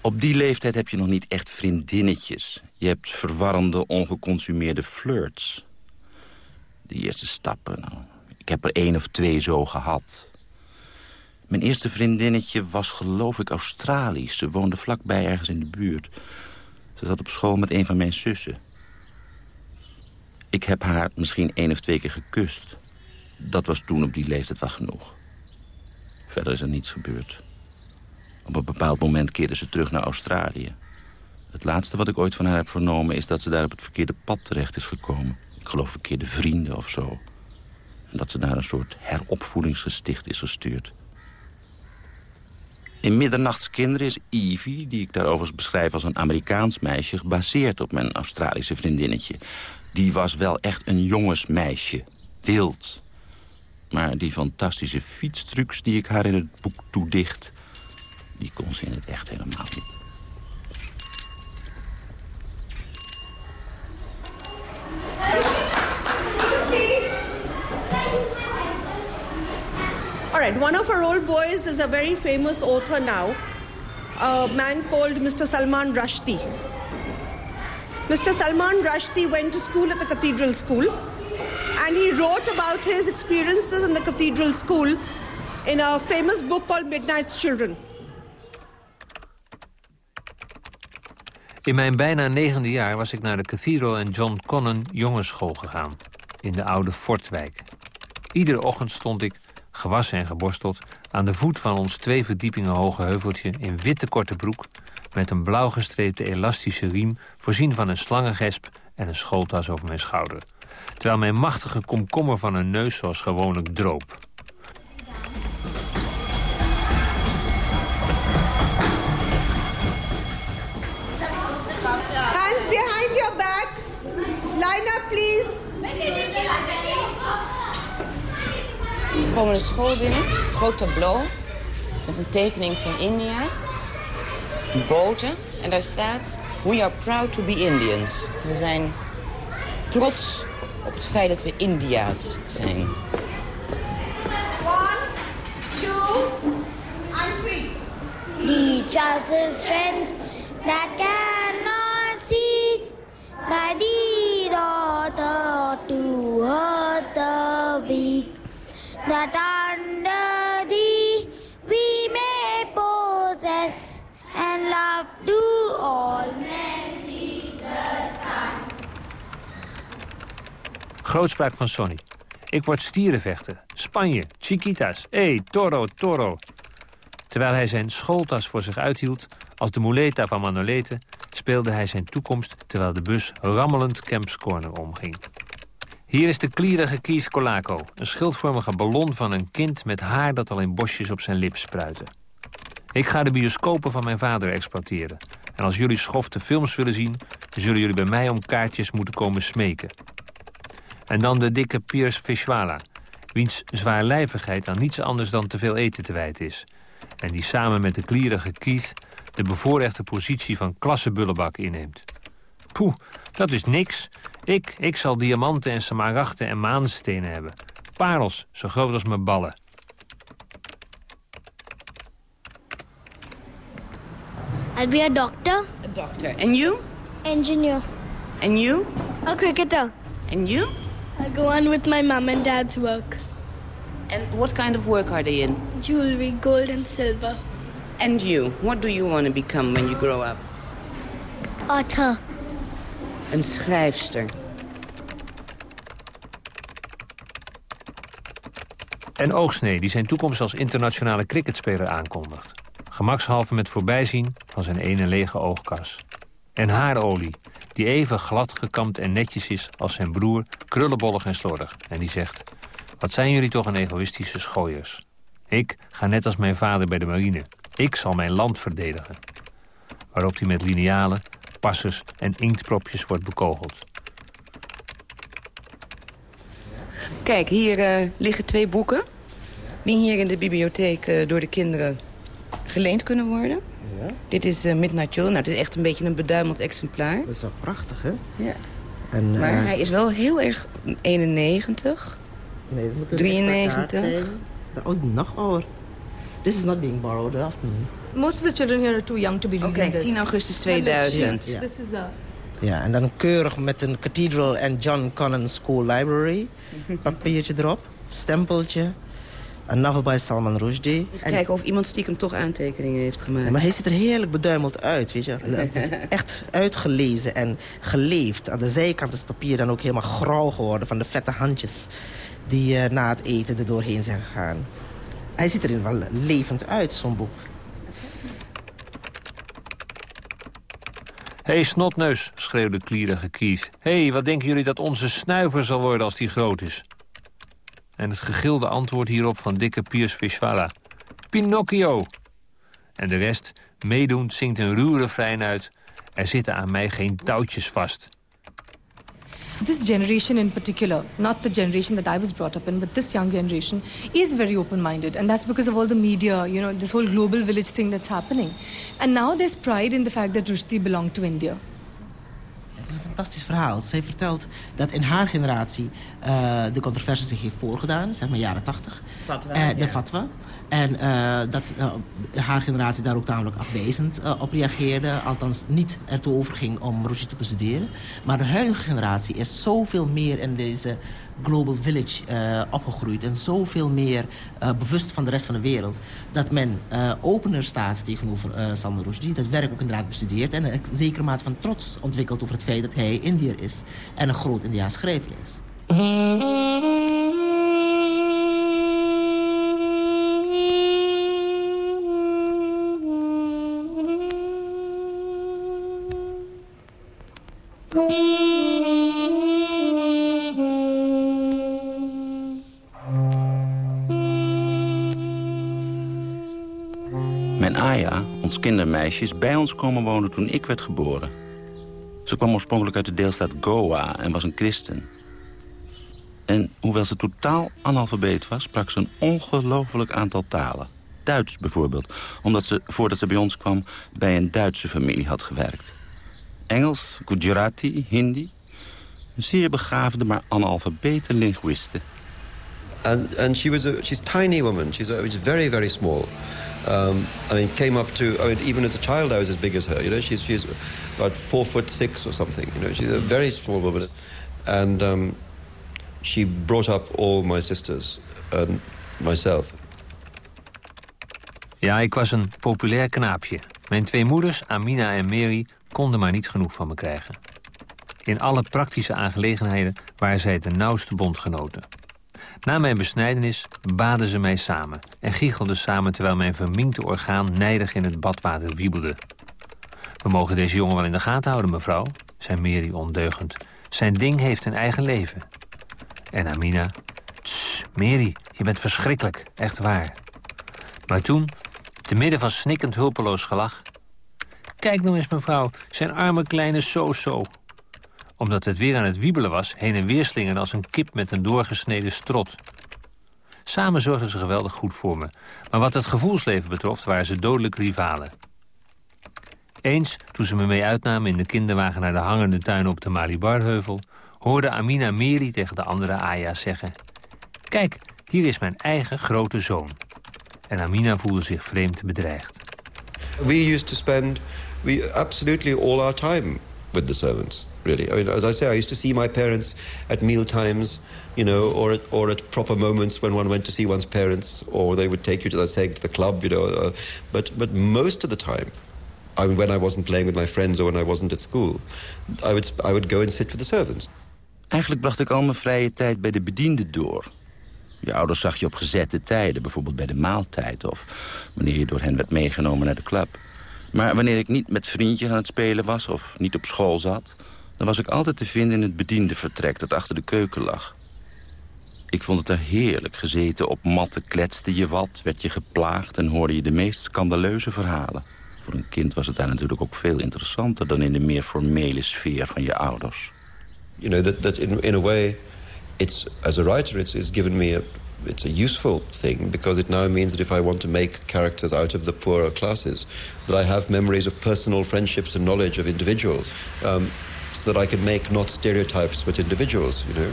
Op die leeftijd heb je nog niet echt vriendinnetjes. Je hebt verwarrende, ongeconsumeerde flirts. De eerste stappen, nou, ik Ik heb er één of twee zo gehad. Mijn eerste vriendinnetje was geloof ik Australisch. Ze woonde vlakbij ergens in de buurt. Ze zat op school met een van mijn zussen. Ik heb haar misschien één of twee keer gekust. Dat was toen op die leeftijd wel genoeg. Verder is er niets gebeurd. Op een bepaald moment keerde ze terug naar Australië. Het laatste wat ik ooit van haar heb vernomen... is dat ze daar op het verkeerde pad terecht is gekomen. Ik geloof verkeerde vrienden of zo. En dat ze naar een soort heropvoedingsgesticht is gestuurd. In Middernachtskinderen is Evie, die ik daarover beschrijf als een Amerikaans meisje... gebaseerd op mijn Australische vriendinnetje. Die was wel echt een jongensmeisje. Wild. Maar die fantastische fietstrucs die ik haar in het boek toedicht... die kon ze in het echt helemaal niet. All right, one of our old boys is a very famous author now, a man called Mr. Salman Rushdie. Mr. Salman Rushdie went to school at the Cathedral School and he wrote about his experiences in the Cathedral School in a famous book called Midnight's Children. In mijn bijna negende jaar was ik naar de Cathedral en John Connon jongensschool gegaan. In de oude Fortwijk. Iedere ochtend stond ik, gewassen en geborsteld... aan de voet van ons twee verdiepingen hoge heuveltje... in witte korte broek, met een blauw gestreepte elastische riem... voorzien van een slangengesp en een schooltas over mijn schouder. Terwijl mijn machtige komkommer van een neus zoals gewoonlijk droop. Hands behind your back. Line up, please. We komen de school binnen, groot tableau met een tekening van India, boten en daar staat We are proud to be Indians. We zijn trots op het feit dat we India's zijn. One, two, and three. Teach us the strength that cannot see by deed or thought to hurt the weak. That Grootspraak van Sonny. Ik word stierenvechter. Spanje, Chiquitas, hey, toro, toro. Terwijl hij zijn schooltas voor zich uithield... als de muleta van Manolete... speelde hij zijn toekomst... terwijl de bus rammelend Camps Corner omging. Hier is de klierige Kies Colaco. Een schildvormige ballon van een kind met haar... dat al in bosjes op zijn lip spruiten. Ik ga de bioscopen van mijn vader exploiteren. En als jullie schofte films willen zien... zullen jullie bij mij om kaartjes moeten komen smeken. En dan de dikke Piers Vishwala... wiens zwaarlijvigheid aan niets anders dan te veel eten te wijten is... en die samen met de klierige Keith... de bevoorrechte positie van klassebullebak inneemt. Poeh, dat is niks. Ik, ik zal diamanten en smaragden en maanstenen hebben. Parels, zo groot als mijn ballen. I'll be a doctor. A doctor. And you? Engineer. And you? A cricketer. And you? I'll go on with my mom and dad's work. And what kind of work are they in? Jewelry, gold and silver. And you? What do you want to become when you grow up? Author. Een schrijfster. En Oogsnee, die zijn toekomst als internationale cricketspeler aankondigt. Gemakshalve met voorbijzien van zijn ene lege oogkas. En haarolie, die even glad gekamd en netjes is als zijn broer, krullenbollig en slordig. En die zegt, wat zijn jullie toch een egoïstische schooiers. Ik ga net als mijn vader bij de marine. Ik zal mijn land verdedigen. Waarop hij met linealen, passers en inktpropjes wordt bekogeld. Kijk, hier eh, liggen twee boeken. Die hier in de bibliotheek eh, door de kinderen geleend kunnen worden. Ja. Dit is eh, Midnight Children. Nou, het is echt een beetje een beduimeld exemplaar. Dat is wel prachtig, hè? Ja. En, Maar eh, hij is wel heel erg 91. Nee, dat moet een 93. extra kaart zijn. Oh, nog ouder. This is not being borrowed afternoon. Most of the children here are too young to be reading Oké, this. 10 augustus 2000. Yes, This is a... Ja, en dan keurig met een Cathedral and John Connon School Library. Papiertje erop. stempeltje. Een novel by Salman Rushdie. Even kijken of iemand stiekem toch aantekeningen heeft gemaakt. Maar hij ziet er heerlijk beduimeld uit, weet je. Echt uitgelezen en geleefd. Aan de zijkant is het papier dan ook helemaal grauw geworden... van de vette handjes die uh, na het eten er doorheen zijn gegaan. Hij ziet er wel levend uit, zo'n boek. Hé, hey, snotneus, schreeuwde klierige Kies. Hé, hey, wat denken jullie dat onze snuiver zal worden als die groot is? En het gegilde antwoord hierop van dikke Piers Vishwala. Pinocchio! En de rest, meedoend, zingt een ruwe refrein uit... Er zitten aan mij geen touwtjes vast. This generation in particular, not the generation that I was brought up in, but this young generation is very open-minded. And that's because of all the media, you know, this whole global village thing that's happening. And now there's pride in the fact that Rushdie belonged to India. Het is een fantastisch verhaal. Zij vertelt dat in haar generatie uh, de controverse zich heeft voorgedaan, zeg maar jaren tachtig. Uh, de ja. fatwa. En uh, dat haar generatie daar ook tamelijk afwijzend op reageerde. Althans niet ertoe overging om Rushdie te bestuderen. Maar de huidige generatie is zoveel meer in deze global village opgegroeid. En zoveel meer bewust van de rest van de wereld. Dat men opener staat tegenover Salman Rushdie. Dat werk ook inderdaad bestudeert. En een zekere mate van trots ontwikkelt over het feit dat hij Indiër is. En een groot Indiaas schrijver is. Ons kindermeisje, is bij ons komen wonen toen ik werd geboren. Ze kwam oorspronkelijk uit de deelstaat Goa en was een christen. En hoewel ze totaal analfabeet was, sprak ze een ongelooflijk aantal talen. Duits bijvoorbeeld, omdat ze, voordat ze bij ons kwam, bij een Duitse familie had gewerkt. Engels, Gujarati, Hindi. Een zeer begaafde, maar analfabete linguiste. And, and she was a, she's tiny woman. She's, a, she's very, very small. Um, I mean, came up to, I mean, even as a child I was as big as her, you know. She's, she's about four foot six or something, you know. She's a very small woman. And um, she brought up all my sisters and myself. Ja, ik was een populair knaapje. Mijn twee moeders, Amina en Mary, konden maar niet genoeg van me krijgen. In alle praktische aangelegenheden waren zij de nauwste bondgenoten. Na mijn besnijdenis baden ze mij samen... en giechelden samen terwijl mijn verminkte orgaan nijdig in het badwater wiebelde. We mogen deze jongen wel in de gaten houden, mevrouw, zei Mary ondeugend. Zijn ding heeft een eigen leven. En Amina... Tss, Mary, je bent verschrikkelijk, echt waar. Maar toen, te midden van snikkend hulpeloos gelach... Kijk nou eens, mevrouw, zijn arme kleine so-so. Omdat het weer aan het wiebelen was, heen en weer slingerde als een kip met een doorgesneden strot. Samen zorgden ze geweldig goed voor me. Maar wat het gevoelsleven betrof, waren ze dodelijk rivalen. Eens, toen ze me mee uitnamen in de kinderwagen naar de hangende tuin op de Malibarheuvel... hoorde Amina Meri tegen de andere Aya's zeggen... Kijk, hier is mijn eigen grote zoon. En Amina voelde zich vreemd bedreigd. We used to spend we absolutely all our time with the servants, really. I mean, as I say, I used to see my parents at meal times, you know, or at, or at proper moments when one went to see one's parents, or they would take you to the, to the club, you know. Uh, but, but most of the time, I when I wasn't playing with my friends or when I wasn't at school, I would, I would go and sit with the servants. Eigenlijk bracht ik al mijn vrije tijd bij de bedienden door. Je ouders zag je op gezette tijden, bijvoorbeeld bij de maaltijd... of wanneer je door hen werd meegenomen naar de club. Maar wanneer ik niet met vriendjes aan het spelen was of niet op school zat... dan was ik altijd te vinden in het bediendenvertrek dat achter de keuken lag. Ik vond het er heerlijk gezeten. Op matten kletste je wat, werd je geplaagd... en hoorde je de meest scandaleuze verhalen. Voor een kind was het daar natuurlijk ook veel interessanter... dan in de meer formele sfeer van je ouders. You know, that, that in, in a way, it's, as a writer, it's, it's given me a, it's a useful thing because it now means that if I want to make characters out of the poorer classes, that I have memories of personal friendships and knowledge of individuals, um, so that I not stereotypes individuals, you know.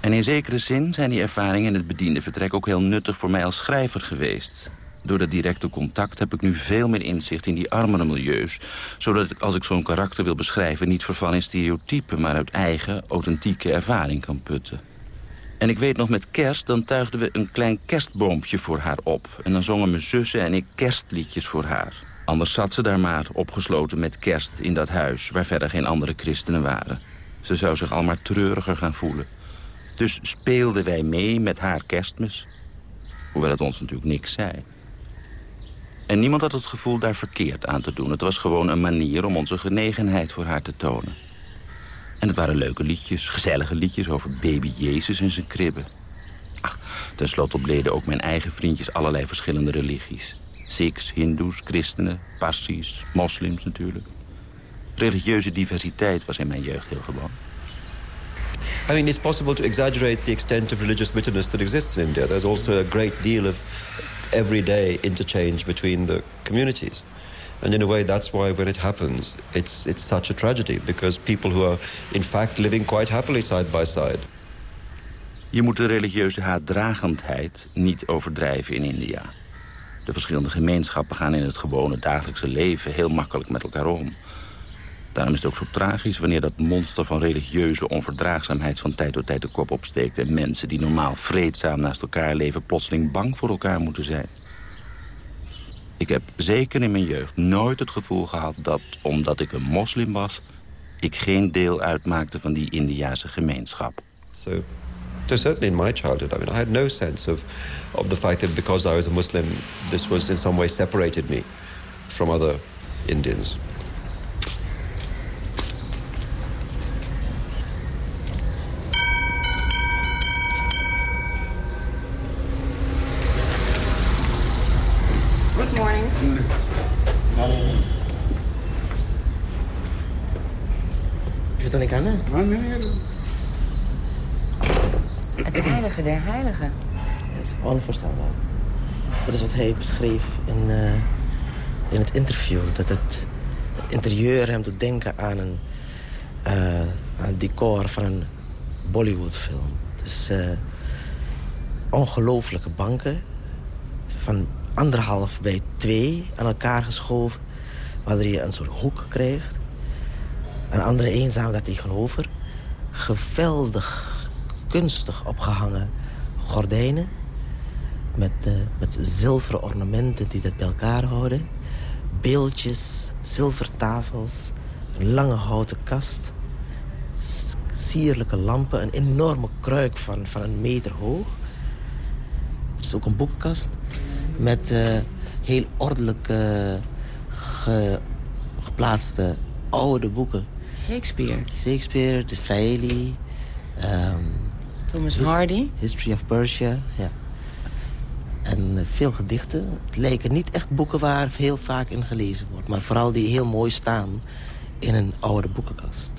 En in zekere zin zijn die ervaringen in het bediendenvertrek ook heel nuttig voor mij als schrijver geweest. Door dat directe contact heb ik nu veel meer inzicht in die armere milieus... zodat ik, als ik zo'n karakter wil beschrijven... niet verval in stereotypen, maar uit eigen, authentieke ervaring kan putten. En ik weet nog, met kerst, dan tuigden we een klein kerstboompje voor haar op. En dan zongen mijn zussen en ik kerstliedjes voor haar. Anders zat ze daar maar, opgesloten met kerst in dat huis... waar verder geen andere christenen waren. Ze zou zich al maar treuriger gaan voelen. Dus speelden wij mee met haar kerstmis. Hoewel het ons natuurlijk niks zei. En niemand had het gevoel daar verkeerd aan te doen. Het was gewoon een manier om onze genegenheid voor haar te tonen. En het waren leuke liedjes, gezellige liedjes over baby Jezus en zijn kribben. Ach, tenslotte opleden ook mijn eigen vriendjes allerlei verschillende religies. Sikhs, hindoes, christenen, parsis, moslims natuurlijk. Religieuze diversiteit was in mijn jeugd heel gewoon. I mean, it's possible to exaggerate the extent of religious bitterness that exists in India. There's also a great deal of everyday interchange between the communities. And in a way, that's why when it happens, it's, it's such a tragedy. Because people who are in fact living quite happily side by side. Je moet de religieuze haatdragendheid niet overdrijven in India. De verschillende gemeenschappen gaan in het gewone dagelijkse leven heel makkelijk met elkaar om. Daarom is het ook zo tragisch wanneer dat monster van religieuze onverdraagzaamheid van tijd tot tijd de kop opsteekt... en mensen die normaal vreedzaam naast elkaar leven plotseling bang voor elkaar moeten zijn. Ik heb zeker in mijn jeugd nooit het gevoel gehad dat, omdat ik een moslim was... ik geen deel uitmaakte van die Indiase gemeenschap. So, so certainly in my childhood, I mean, I had no sense of, of the fact that because I was a Muslim... this was in some way separated me from other Indians. Beschreef in, eh, in het interview. Dat het, interieur hem doet denken aan een, uh, aan decor van een Bollywoodfilm. Dus uh, ongelooflijke banken van anderhalf bij twee aan elkaar geschoven. Waardoor je een soort hoek krijgt. Een andere eenzaam daar tegenover. Geweldig kunstig opgehangen gordijnen. Met, uh, met zilveren ornamenten die dat bij elkaar houden. Beeldjes, zilvertafels, een lange houten kast. Sierlijke lampen, een enorme kruik van, van een meter hoog. Er is ook een boekenkast met uh, heel ordelijk ge, geplaatste oude boeken. Shakespeare. Shakespeare, Disraeli. Um, Thomas Hardy. History of Persia, ja. En uh, veel gedichten. Het lijken niet echt boeken waar heel vaak in gelezen wordt. Maar vooral die heel mooi staan in een oude boekenkast.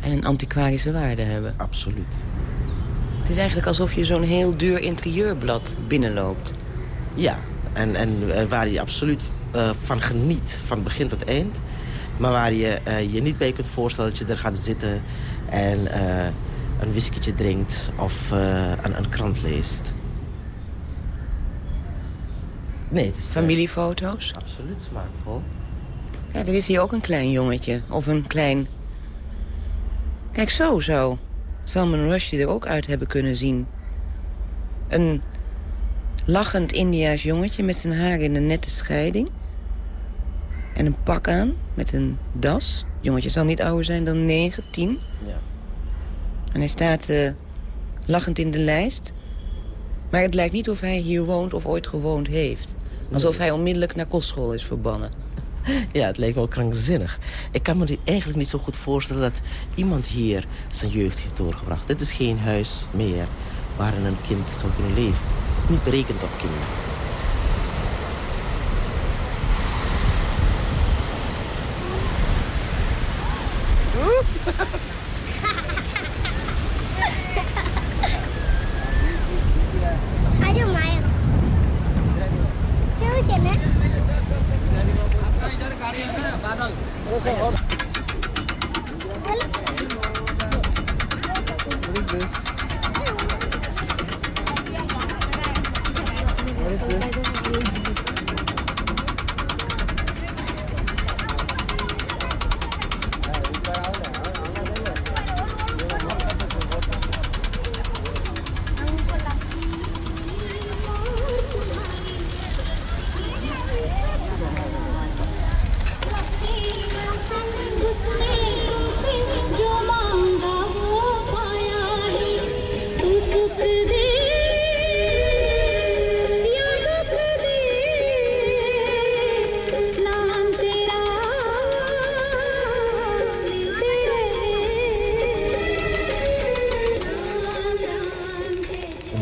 En een antiquarische waarde hebben. Absoluut. Het is eigenlijk alsof je zo'n heel duur interieurblad binnenloopt. Ja, en, en, en waar je absoluut uh, van geniet, van begin tot eind. Maar waar je uh, je niet bij kunt voorstellen dat je er gaat zitten... en uh, een whiskietje drinkt of een, een, krant leest. Nee, het is, Familiefoto's? absoluut smaakvol. Ja, er is hier ook een klein jongetje. Of een klein... Kijk, zo, zo. Salman Rushdie er ook uit hebben kunnen zien. Een lachend Indiaas jongetje met zijn haar in een nette scheiding. En een pak aan met een das. jongetje zal niet ouder zijn dan 9, 10. Ja. En hij staat uh, lachend in de lijst. Maar het lijkt niet of hij hier woont of ooit gewoond heeft. Alsof hij onmiddellijk naar kostschool is verbannen. Ja, het lijkt wel krankzinnig. Ik kan me eigenlijk niet zo goed voorstellen dat iemand hier zijn jeugd heeft doorgebracht. Dit is geen huis meer waarin een kind zou kunnen leven. Het is niet berekend op kinderen.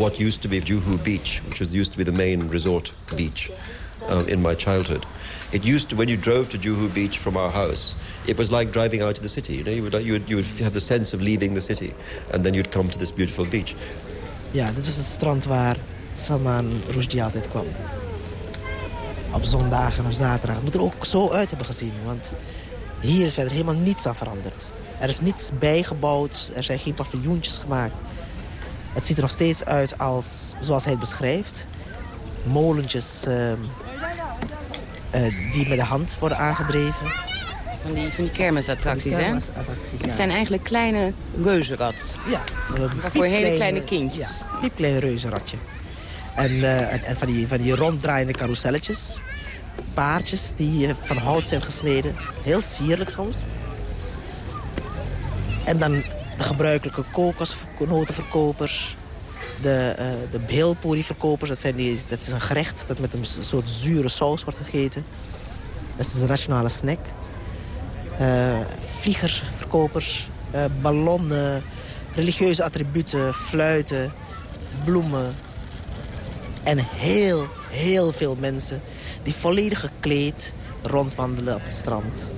what used to be Juhu Beach, which was used to be the main resort beach um, in my childhood. It used to, when you drove to Juhu Beach from our house, it was like driving out of the city. You know, you would, you would, you would have the sense of leaving the city, and then you'd come to this beautiful beach. Ja, dit is het strand waar Salman Rushdie altijd kwam. Op zondag en op zaterdag. Het moet er ook zo uit hebben gezien, want hier is verder helemaal niets aan veranderd. Er is niets bijgebouwd, er zijn geen paviljoentjes gemaakt. Het ziet er nog steeds uit als, zoals hij het beschrijft, molentjes uh, uh, die met de hand worden aangedreven. Van die, van die kermisattracties, hè? Het zijn eigenlijk kleine reuzenrad. Ja. Waarvoor hele kleine kindjes. Ja, een klein reuzenradje. En, uh, en, en, van, die, van die ronddraaiende carouselletjes. Paardjes die uh, van hout zijn gesneden. Heel sierlijk soms. En dan de gebruikelijke kokosnotenverkopers. De, uh, de. Dat, zijn die, dat is een gerecht dat met een soort zure saus wordt gegeten. Dat is een nationale snack. Uh, vliegerverkopers, uh, ballonnen, religieuze attributen, fluiten, bloemen. En heel, heel veel mensen die volledig gekleed rondwandelen op het strand.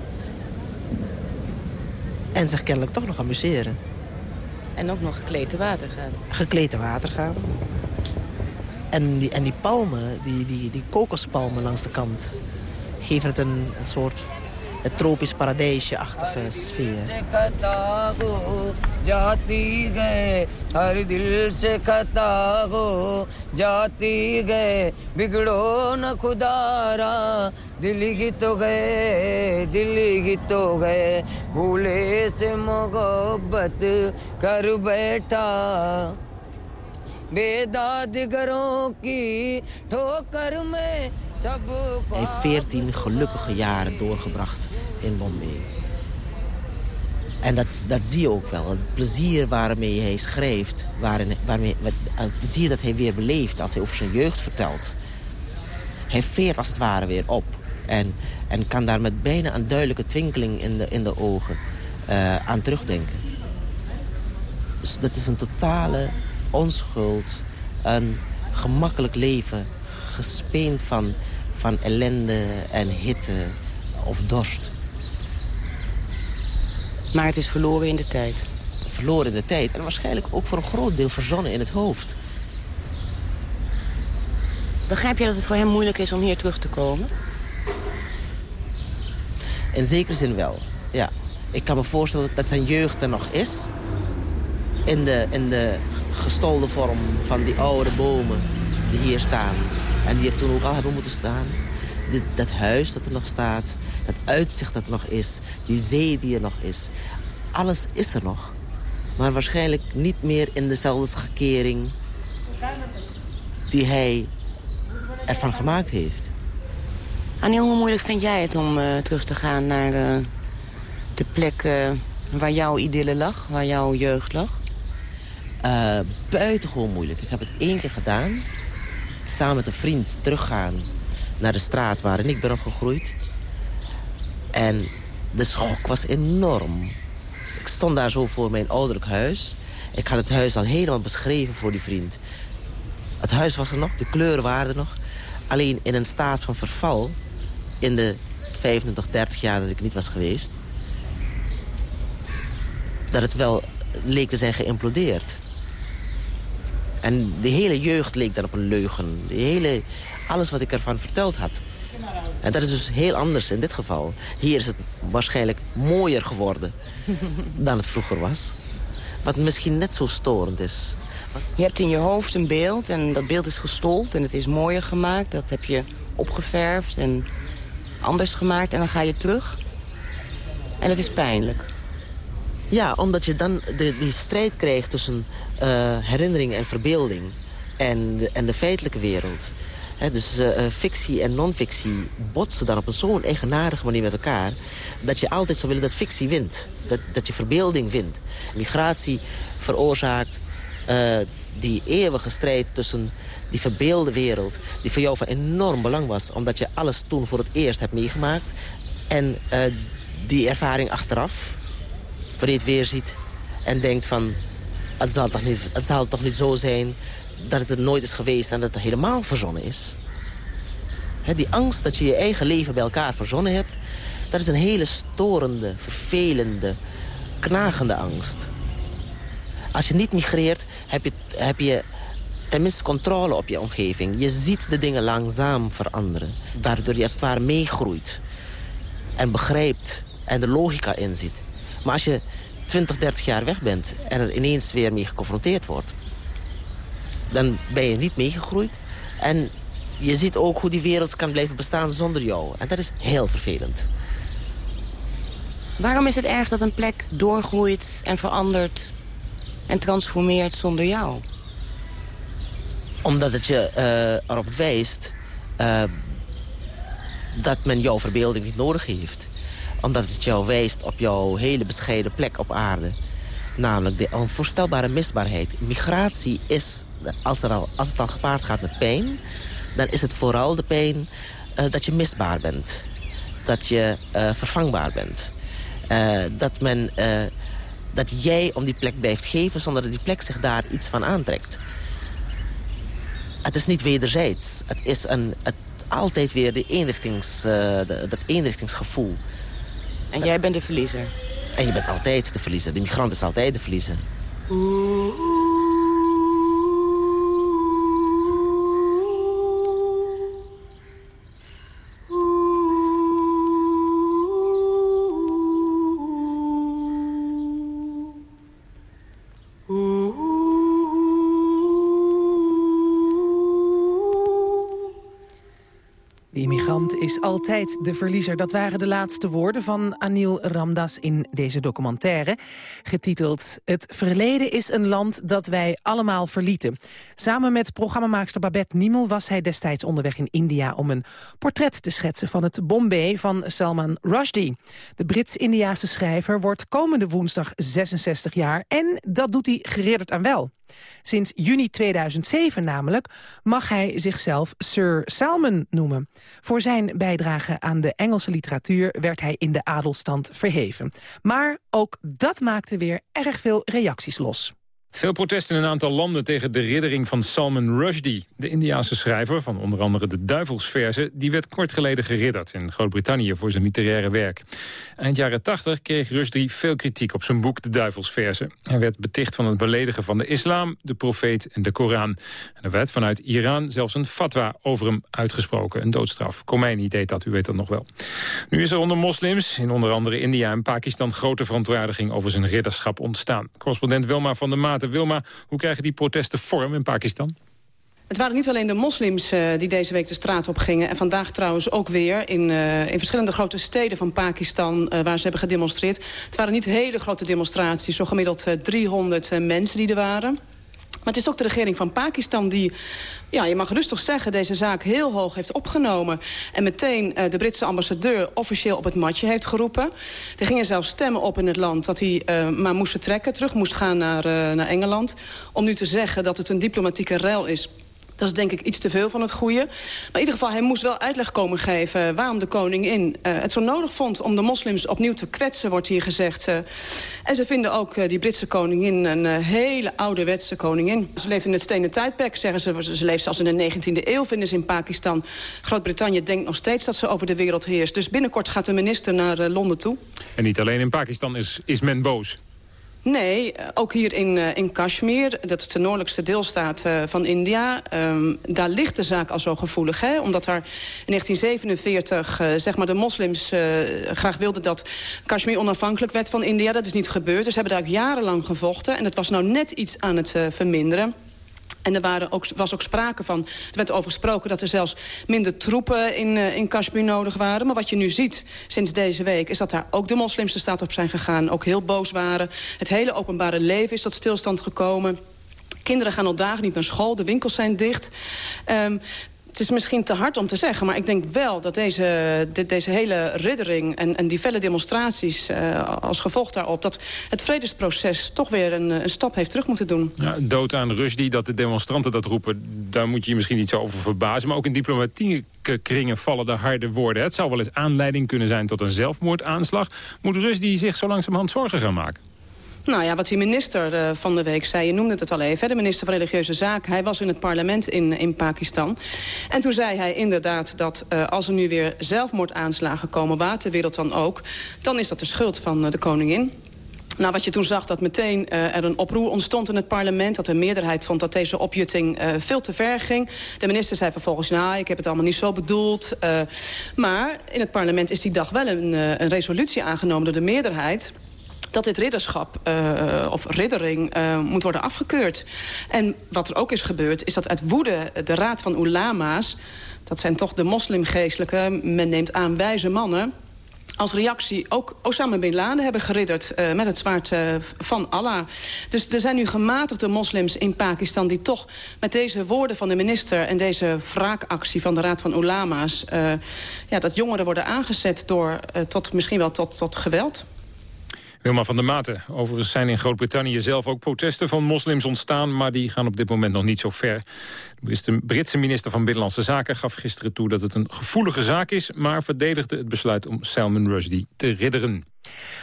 En zich kennelijk toch nog amuseren. En ook nog gekleed te water gaan. Gekleed te water gaan. En die, en die palmen, die, die, die kokospalmen langs de kant... geven het een, een soort het tropisch paradijsje-achtige sfeer. Hij heeft veertien gelukkige jaren doorgebracht in Bombay. En dat, dat zie je ook wel. Het plezier waarmee hij. Waarin, waarmee, het plezier dat hij weer beleeft als hij over zijn jeugd vertelt. Hij veert als het ware weer op. En, en kan daar met bijna een duidelijke twinkeling in de, in de ogen uh, aan terugdenken. Dus dat is een totale onschuld. Een gemakkelijk leven. Gespeend van van ellende en hitte of dorst. Maar het is verloren in de tijd. Verloren in de tijd en waarschijnlijk ook voor een groot deel verzonnen in het hoofd. Begrijp je dat het voor hem moeilijk is om hier terug te komen? In zekere zin wel, ja. Ik kan me voorstellen dat zijn jeugd er nog is. In de, in de gestolde vorm van die oude bomen die hier staan. En die er toen ook al hebben moeten staan. Dit, dat huis dat er nog staat. Dat uitzicht dat er nog is. Die zee die er nog is. Alles is er nog. Maar waarschijnlijk niet meer in dezelfde schakering... die hij ervan gemaakt heeft. Aniel, hoe moeilijk vind jij het om uh, terug te gaan naar uh, de plek uh, waar jouw idylle lag? Waar jouw jeugd lag? buitengewoon moeilijk. Ik heb het één keer gedaan samen met een vriend teruggaan naar de straat waarin ik ben opgegroeid. En de schok was enorm. Ik stond daar zo voor mijn ouderlijk huis. Ik had het huis al helemaal beschreven voor die vriend. Het huis was er nog, de kleuren waren er nog. Alleen in een staat van verval... in de 25, 30 jaar dat ik niet was geweest... dat het wel leek te zijn geïmplodeerd. En de hele jeugd leek dan op een leugen. De hele, alles wat ik ervan verteld had. En dat is dus heel anders in dit geval. Hier is het waarschijnlijk mooier geworden dan het vroeger was. Wat misschien net zo storend is. Je hebt in je hoofd een beeld en dat beeld is gestold en het is mooier gemaakt. Dat heb je opgeverfd en anders gemaakt en dan ga je terug. En het is pijnlijk. Ja, omdat je dan de, die strijd krijgt tussen uh, herinnering en verbeelding. En, en de feitelijke wereld. Dus uh, fictie en non-fictie botsen dan op een zo'n eigenaardige manier met elkaar... dat je altijd zou willen dat fictie wint. Dat, dat je verbeelding wint. Migratie veroorzaakt die eeuwige strijd tussen die verbeelde wereld... die voor jou van enorm belang was... omdat je alles toen voor het eerst hebt meegemaakt... en die ervaring achteraf het weer ziet en denkt van... Het zal, toch niet, het zal toch niet zo zijn dat het er nooit is geweest en dat het helemaal verzonnen is. die angst dat je je eigen leven bij elkaar verzonnen hebt... dat is een hele storende, vervelende, knagende angst. Als je niet migreert, heb je, heb je tenminste controle op je omgeving. Je ziet de dingen langzaam veranderen. Waardoor je als het ware meegroeit. En begrijpt en de logica inziet. Maar als je 20, 30 jaar weg bent en er ineens weer mee geconfronteerd wordt... dan ben je niet meegegroeid. En je ziet ook hoe die wereld kan blijven bestaan zonder jou. En dat is heel vervelend. Waarom is het erg dat een plek doorgroeit en verandert en transformeert zonder jou? Omdat het je uh, erop wijst uh, dat men jouw verbeelding niet nodig heeft. Omdat het jou wijst op jouw hele bescheiden plek op aarde. Namelijk de onvoorstelbare misbaarheid. Migratie is, als, er al, als het al gepaard gaat met pijn... dan is het vooral de pijn uh, dat je misbaar bent. Dat je vervangbaar bent. dat men dat jij om die plek blijft geven... zonder dat die plek zich daar iets van aantrekt. Het is niet wederzijds. Het is een, het, altijd weer de eenrichtings, dat eenrichtingsgevoel. En jij bent de verliezer? En je bent altijd de verliezer. De migrant is altijd de verliezer. Oeh. Is altijd de verliezer. Dat waren de laatste woorden van Anil Ramdas in deze documentaire. Getiteld Het verleden is een land dat wij allemaal verlieten. Samen met programmamaakster Babette Niemel was hij destijds onderweg in India... om een portret te schetsen van het Bombay van Salman Rushdie. De Brits-Indiaanse schrijver wordt komende woensdag 66 jaar... en dat doet hij geridderd aan wel. Sinds juni 2007 namelijk mag hij zichzelf Sir Salmon noemen. Voor zijn bijdrage aan de Engelse literatuur werd hij in de adelstand verheven. Maar ook dat maakte weer erg veel reacties los. Veel protesten in een aantal landen tegen de riddering van Salman Rushdie. De Indiaanse schrijver van onder andere de Duivelsverzen... die werd kort geleden geridderd in Groot-Brittannië voor zijn literaire werk. Eind jaren 80 kreeg Rushdie veel kritiek op zijn boek De Duivelsverzen. Hij werd beticht van het beledigen van de islam, de profeet en de Koran. En er werd vanuit Iran zelfs een fatwa over hem uitgesproken. Een doodstraf. Khomeini deed dat, u weet dat nog wel. Nu is er onder moslims, in onder andere India en Pakistan... grote verontwaardiging over zijn ridderschap ontstaan. Correspondent Wilma van der Maat Wilma, hoe krijgen die protesten vorm in Pakistan? Het waren niet alleen de moslims uh, die deze week de straat op gingen... en vandaag trouwens ook weer in, uh, in verschillende grote steden van Pakistan... Uh, waar ze hebben gedemonstreerd. Het waren niet hele grote demonstraties, zo gemiddeld 300 mensen die er waren. Maar het is ook de regering van Pakistan die, ja, je mag rustig zeggen... deze zaak heel hoog heeft opgenomen. En meteen uh, de Britse ambassadeur officieel op het matje heeft geroepen. Er gingen zelfs stemmen op in het land dat hij uh, maar moest vertrekken... terug moest gaan naar, uh, naar Engeland. Om nu te zeggen dat het een diplomatieke rel is... Dat is denk ik iets te veel van het goede. Maar in ieder geval, hij moest wel uitleg komen geven... waarom de koningin uh, het zo nodig vond om de moslims opnieuw te kwetsen, wordt hier gezegd. Uh, en ze vinden ook uh, die Britse koningin een hele ouderwetse koningin. Ze leeft in het stenen tijdperk, zeggen ze. Ze leeft zelfs in de 19e eeuw, vinden ze in Pakistan. Groot-Brittannië denkt nog steeds dat ze over de wereld heerst. Dus binnenkort gaat de minister naar Londen toe. En niet alleen in Pakistan is, is men boos. Nee, ook hier in, uh, in Kashmir, dat is de noordelijkste deelstaat uh, van India... Um, daar ligt de zaak al zo gevoelig. Hè? Omdat daar in 1947 uh, zeg maar de moslims graag wilden dat Kashmir onafhankelijk werd van India. Dat is niet gebeurd, dus ze hebben daar ook jarenlang gevochten. En het was nou net iets aan het verminderen. En er waren ook, was ook sprake van, er werd over gesproken... dat er zelfs minder troepen in, uh, in Kashmir nodig waren. Maar wat je nu ziet sinds deze week... is dat daar ook de moslims de staat op zijn gegaan. Ook heel boos waren. Het hele openbare leven is tot stilstand gekomen. Kinderen gaan al dagen niet naar school, de winkels zijn dicht. Um, het is misschien te hard om te zeggen, maar ik denk wel dat deze, de, deze hele riddering en, en die felle demonstraties uh, als gevolg daarop, dat het vredesproces toch weer een, een stap heeft terug moeten doen. Ja, dood aan Rushdie, dat de demonstranten dat roepen, daar moet je je misschien niet zo over verbazen. Maar ook in diplomatieke kringen vallen de harde woorden. Het zou wel eens aanleiding kunnen zijn tot een zelfmoordaanslag. Moet Rushdie zich zo langzamerhand zorgen gaan maken? Nou ja, wat die minister uh, van de week zei, je noemde het al even... de minister van Religieuze Zaken, hij was in het parlement in, in Pakistan. En toen zei hij inderdaad dat uh, als er nu weer zelfmoordaanslagen komen... waar ter wereld dan ook, dan is dat de schuld van uh, de koningin. Nou, wat je toen zag, dat meteen er een oproer ontstond in het parlement... dat de meerderheid vond dat deze opjutting veel te ver ging. De minister zei vervolgens, nou, ik heb het allemaal niet zo bedoeld. Maar in het parlement is die dag wel een, een resolutie aangenomen door de meerderheid dat dit ridderschap uh, of riddering uh, moet worden afgekeurd. En wat er ook is gebeurd, is dat uit woede de Raad van Ulama's... dat zijn toch de moslimgeestelijke, men neemt aan wijze mannen als reactie ook Osama Bin Laden hebben geridderd uh, met het zwaard uh, van Allah. Dus er zijn nu gematigde moslims in Pakistan die toch met deze woorden van de minister... en deze wraakactie van de Raad van Ulama's... Uh, ja, dat jongeren worden aangezet door tot, misschien wel tot, tot geweld. Wilma van der Maten. Overigens zijn in Groot-Brittannië zelf ook protesten van moslims ontstaan... maar die gaan op dit moment nog niet zo ver. De Britse minister van Binnenlandse Zaken gaf gisteren toe... dat het een gevoelige zaak is, maar verdedigde het besluit om Salman Rushdie te ridderen.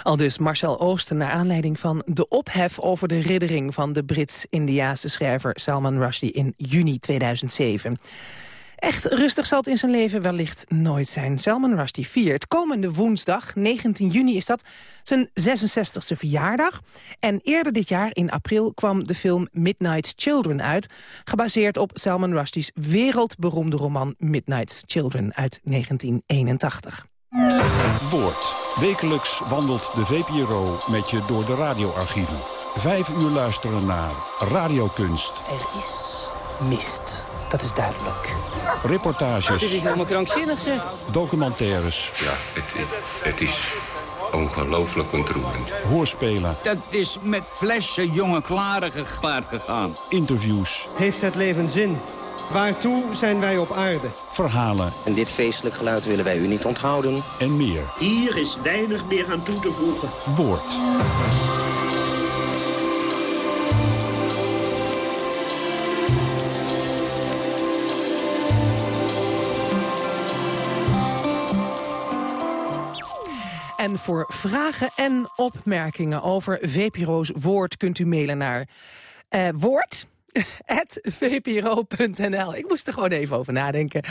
Al dus Marcel Oosten naar aanleiding van de ophef over de riddering... van de Brits-Indiaanse schrijver Salman Rushdie in juni 2007. Echt rustig zal het in zijn leven wellicht nooit zijn. Salman Rushdie viert komende woensdag, 19 juni is dat, zijn 66e verjaardag. En eerder dit jaar, in april, kwam de film Midnight's Children uit... gebaseerd op Salman Rushdies wereldberoemde roman Midnight's Children uit 1981. Woord. Wekelijks wandelt de VPRO met je door de radioarchieven. Vijf uur luisteren naar radiokunst. Er is mist. Dat is duidelijk. Reportages. Dit is helemaal krankzinnig, zeg. Documentaires. Ja, het, het is ongelooflijk ontroerend. Hoorspelen. Dat is met flessen jonge klaren gepaard gegaan. Interviews. Heeft het leven zin? Waartoe zijn wij op aarde? Verhalen. En dit feestelijk geluid willen wij u niet onthouden. En meer. Hier is weinig meer aan toe te voegen. Woord. En voor vragen en opmerkingen over VPRO's Woord kunt u mailen naar uh, woord vpro.nl. Ik moest er gewoon even over nadenken.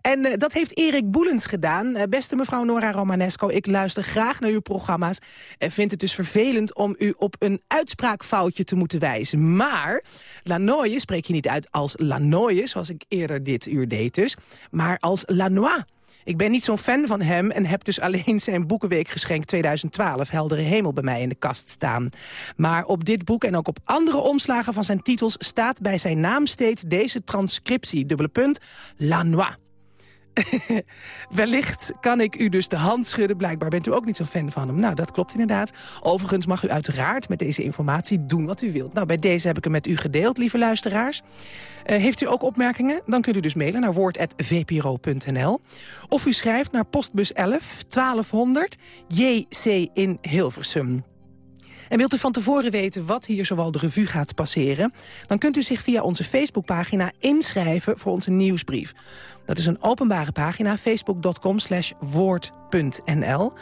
En uh, dat heeft Erik Boelens gedaan. Uh, beste mevrouw Nora Romanesco, ik luister graag naar uw programma's... en vind het dus vervelend om u op een uitspraakfoutje te moeten wijzen. Maar Lanoye spreek je niet uit als Lanoye, zoals ik eerder dit uur deed dus... maar als Lanois. Ik ben niet zo'n fan van hem en heb dus alleen zijn boekenweekgeschenk 2012... Heldere Hemel bij mij in de kast staan. Maar op dit boek en ook op andere omslagen van zijn titels... staat bij zijn naam steeds deze transcriptie, dubbele punt, Lanois. Wellicht kan ik u dus de hand schudden. Blijkbaar bent u ook niet zo'n fan van hem. Nou, dat klopt inderdaad. Overigens mag u uiteraard met deze informatie doen wat u wilt. Nou, bij deze heb ik hem met u gedeeld, lieve luisteraars. Uh, heeft u ook opmerkingen? Dan kunt u dus mailen naar woord.vpro.nl. Of u schrijft naar postbus 11 1200 JC in Hilversum. En wilt u van tevoren weten wat hier zowel de revue gaat passeren... dan kunt u zich via onze Facebookpagina inschrijven voor onze nieuwsbrief. Dat is een openbare pagina, facebook.com woord.nl.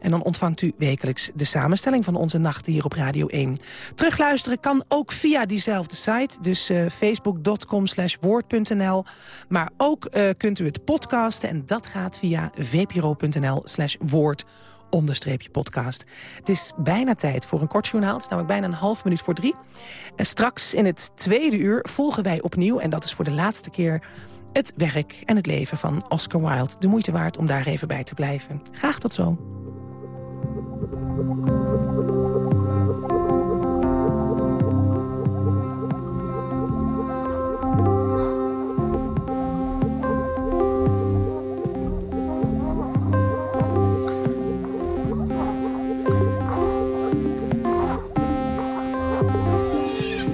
En dan ontvangt u wekelijks de samenstelling van onze nachten hier op Radio 1. Terugluisteren kan ook via diezelfde site, dus uh, facebook.com woord.nl. Maar ook uh, kunt u het podcasten en dat gaat via vpro.nl woord onderstreepje podcast. Het is bijna tijd voor een kort journaal. Het is namelijk bijna een half minuut voor drie. En straks in het tweede uur volgen wij opnieuw... en dat is voor de laatste keer het werk en het leven van Oscar Wilde. De moeite waard om daar even bij te blijven. Graag tot zo.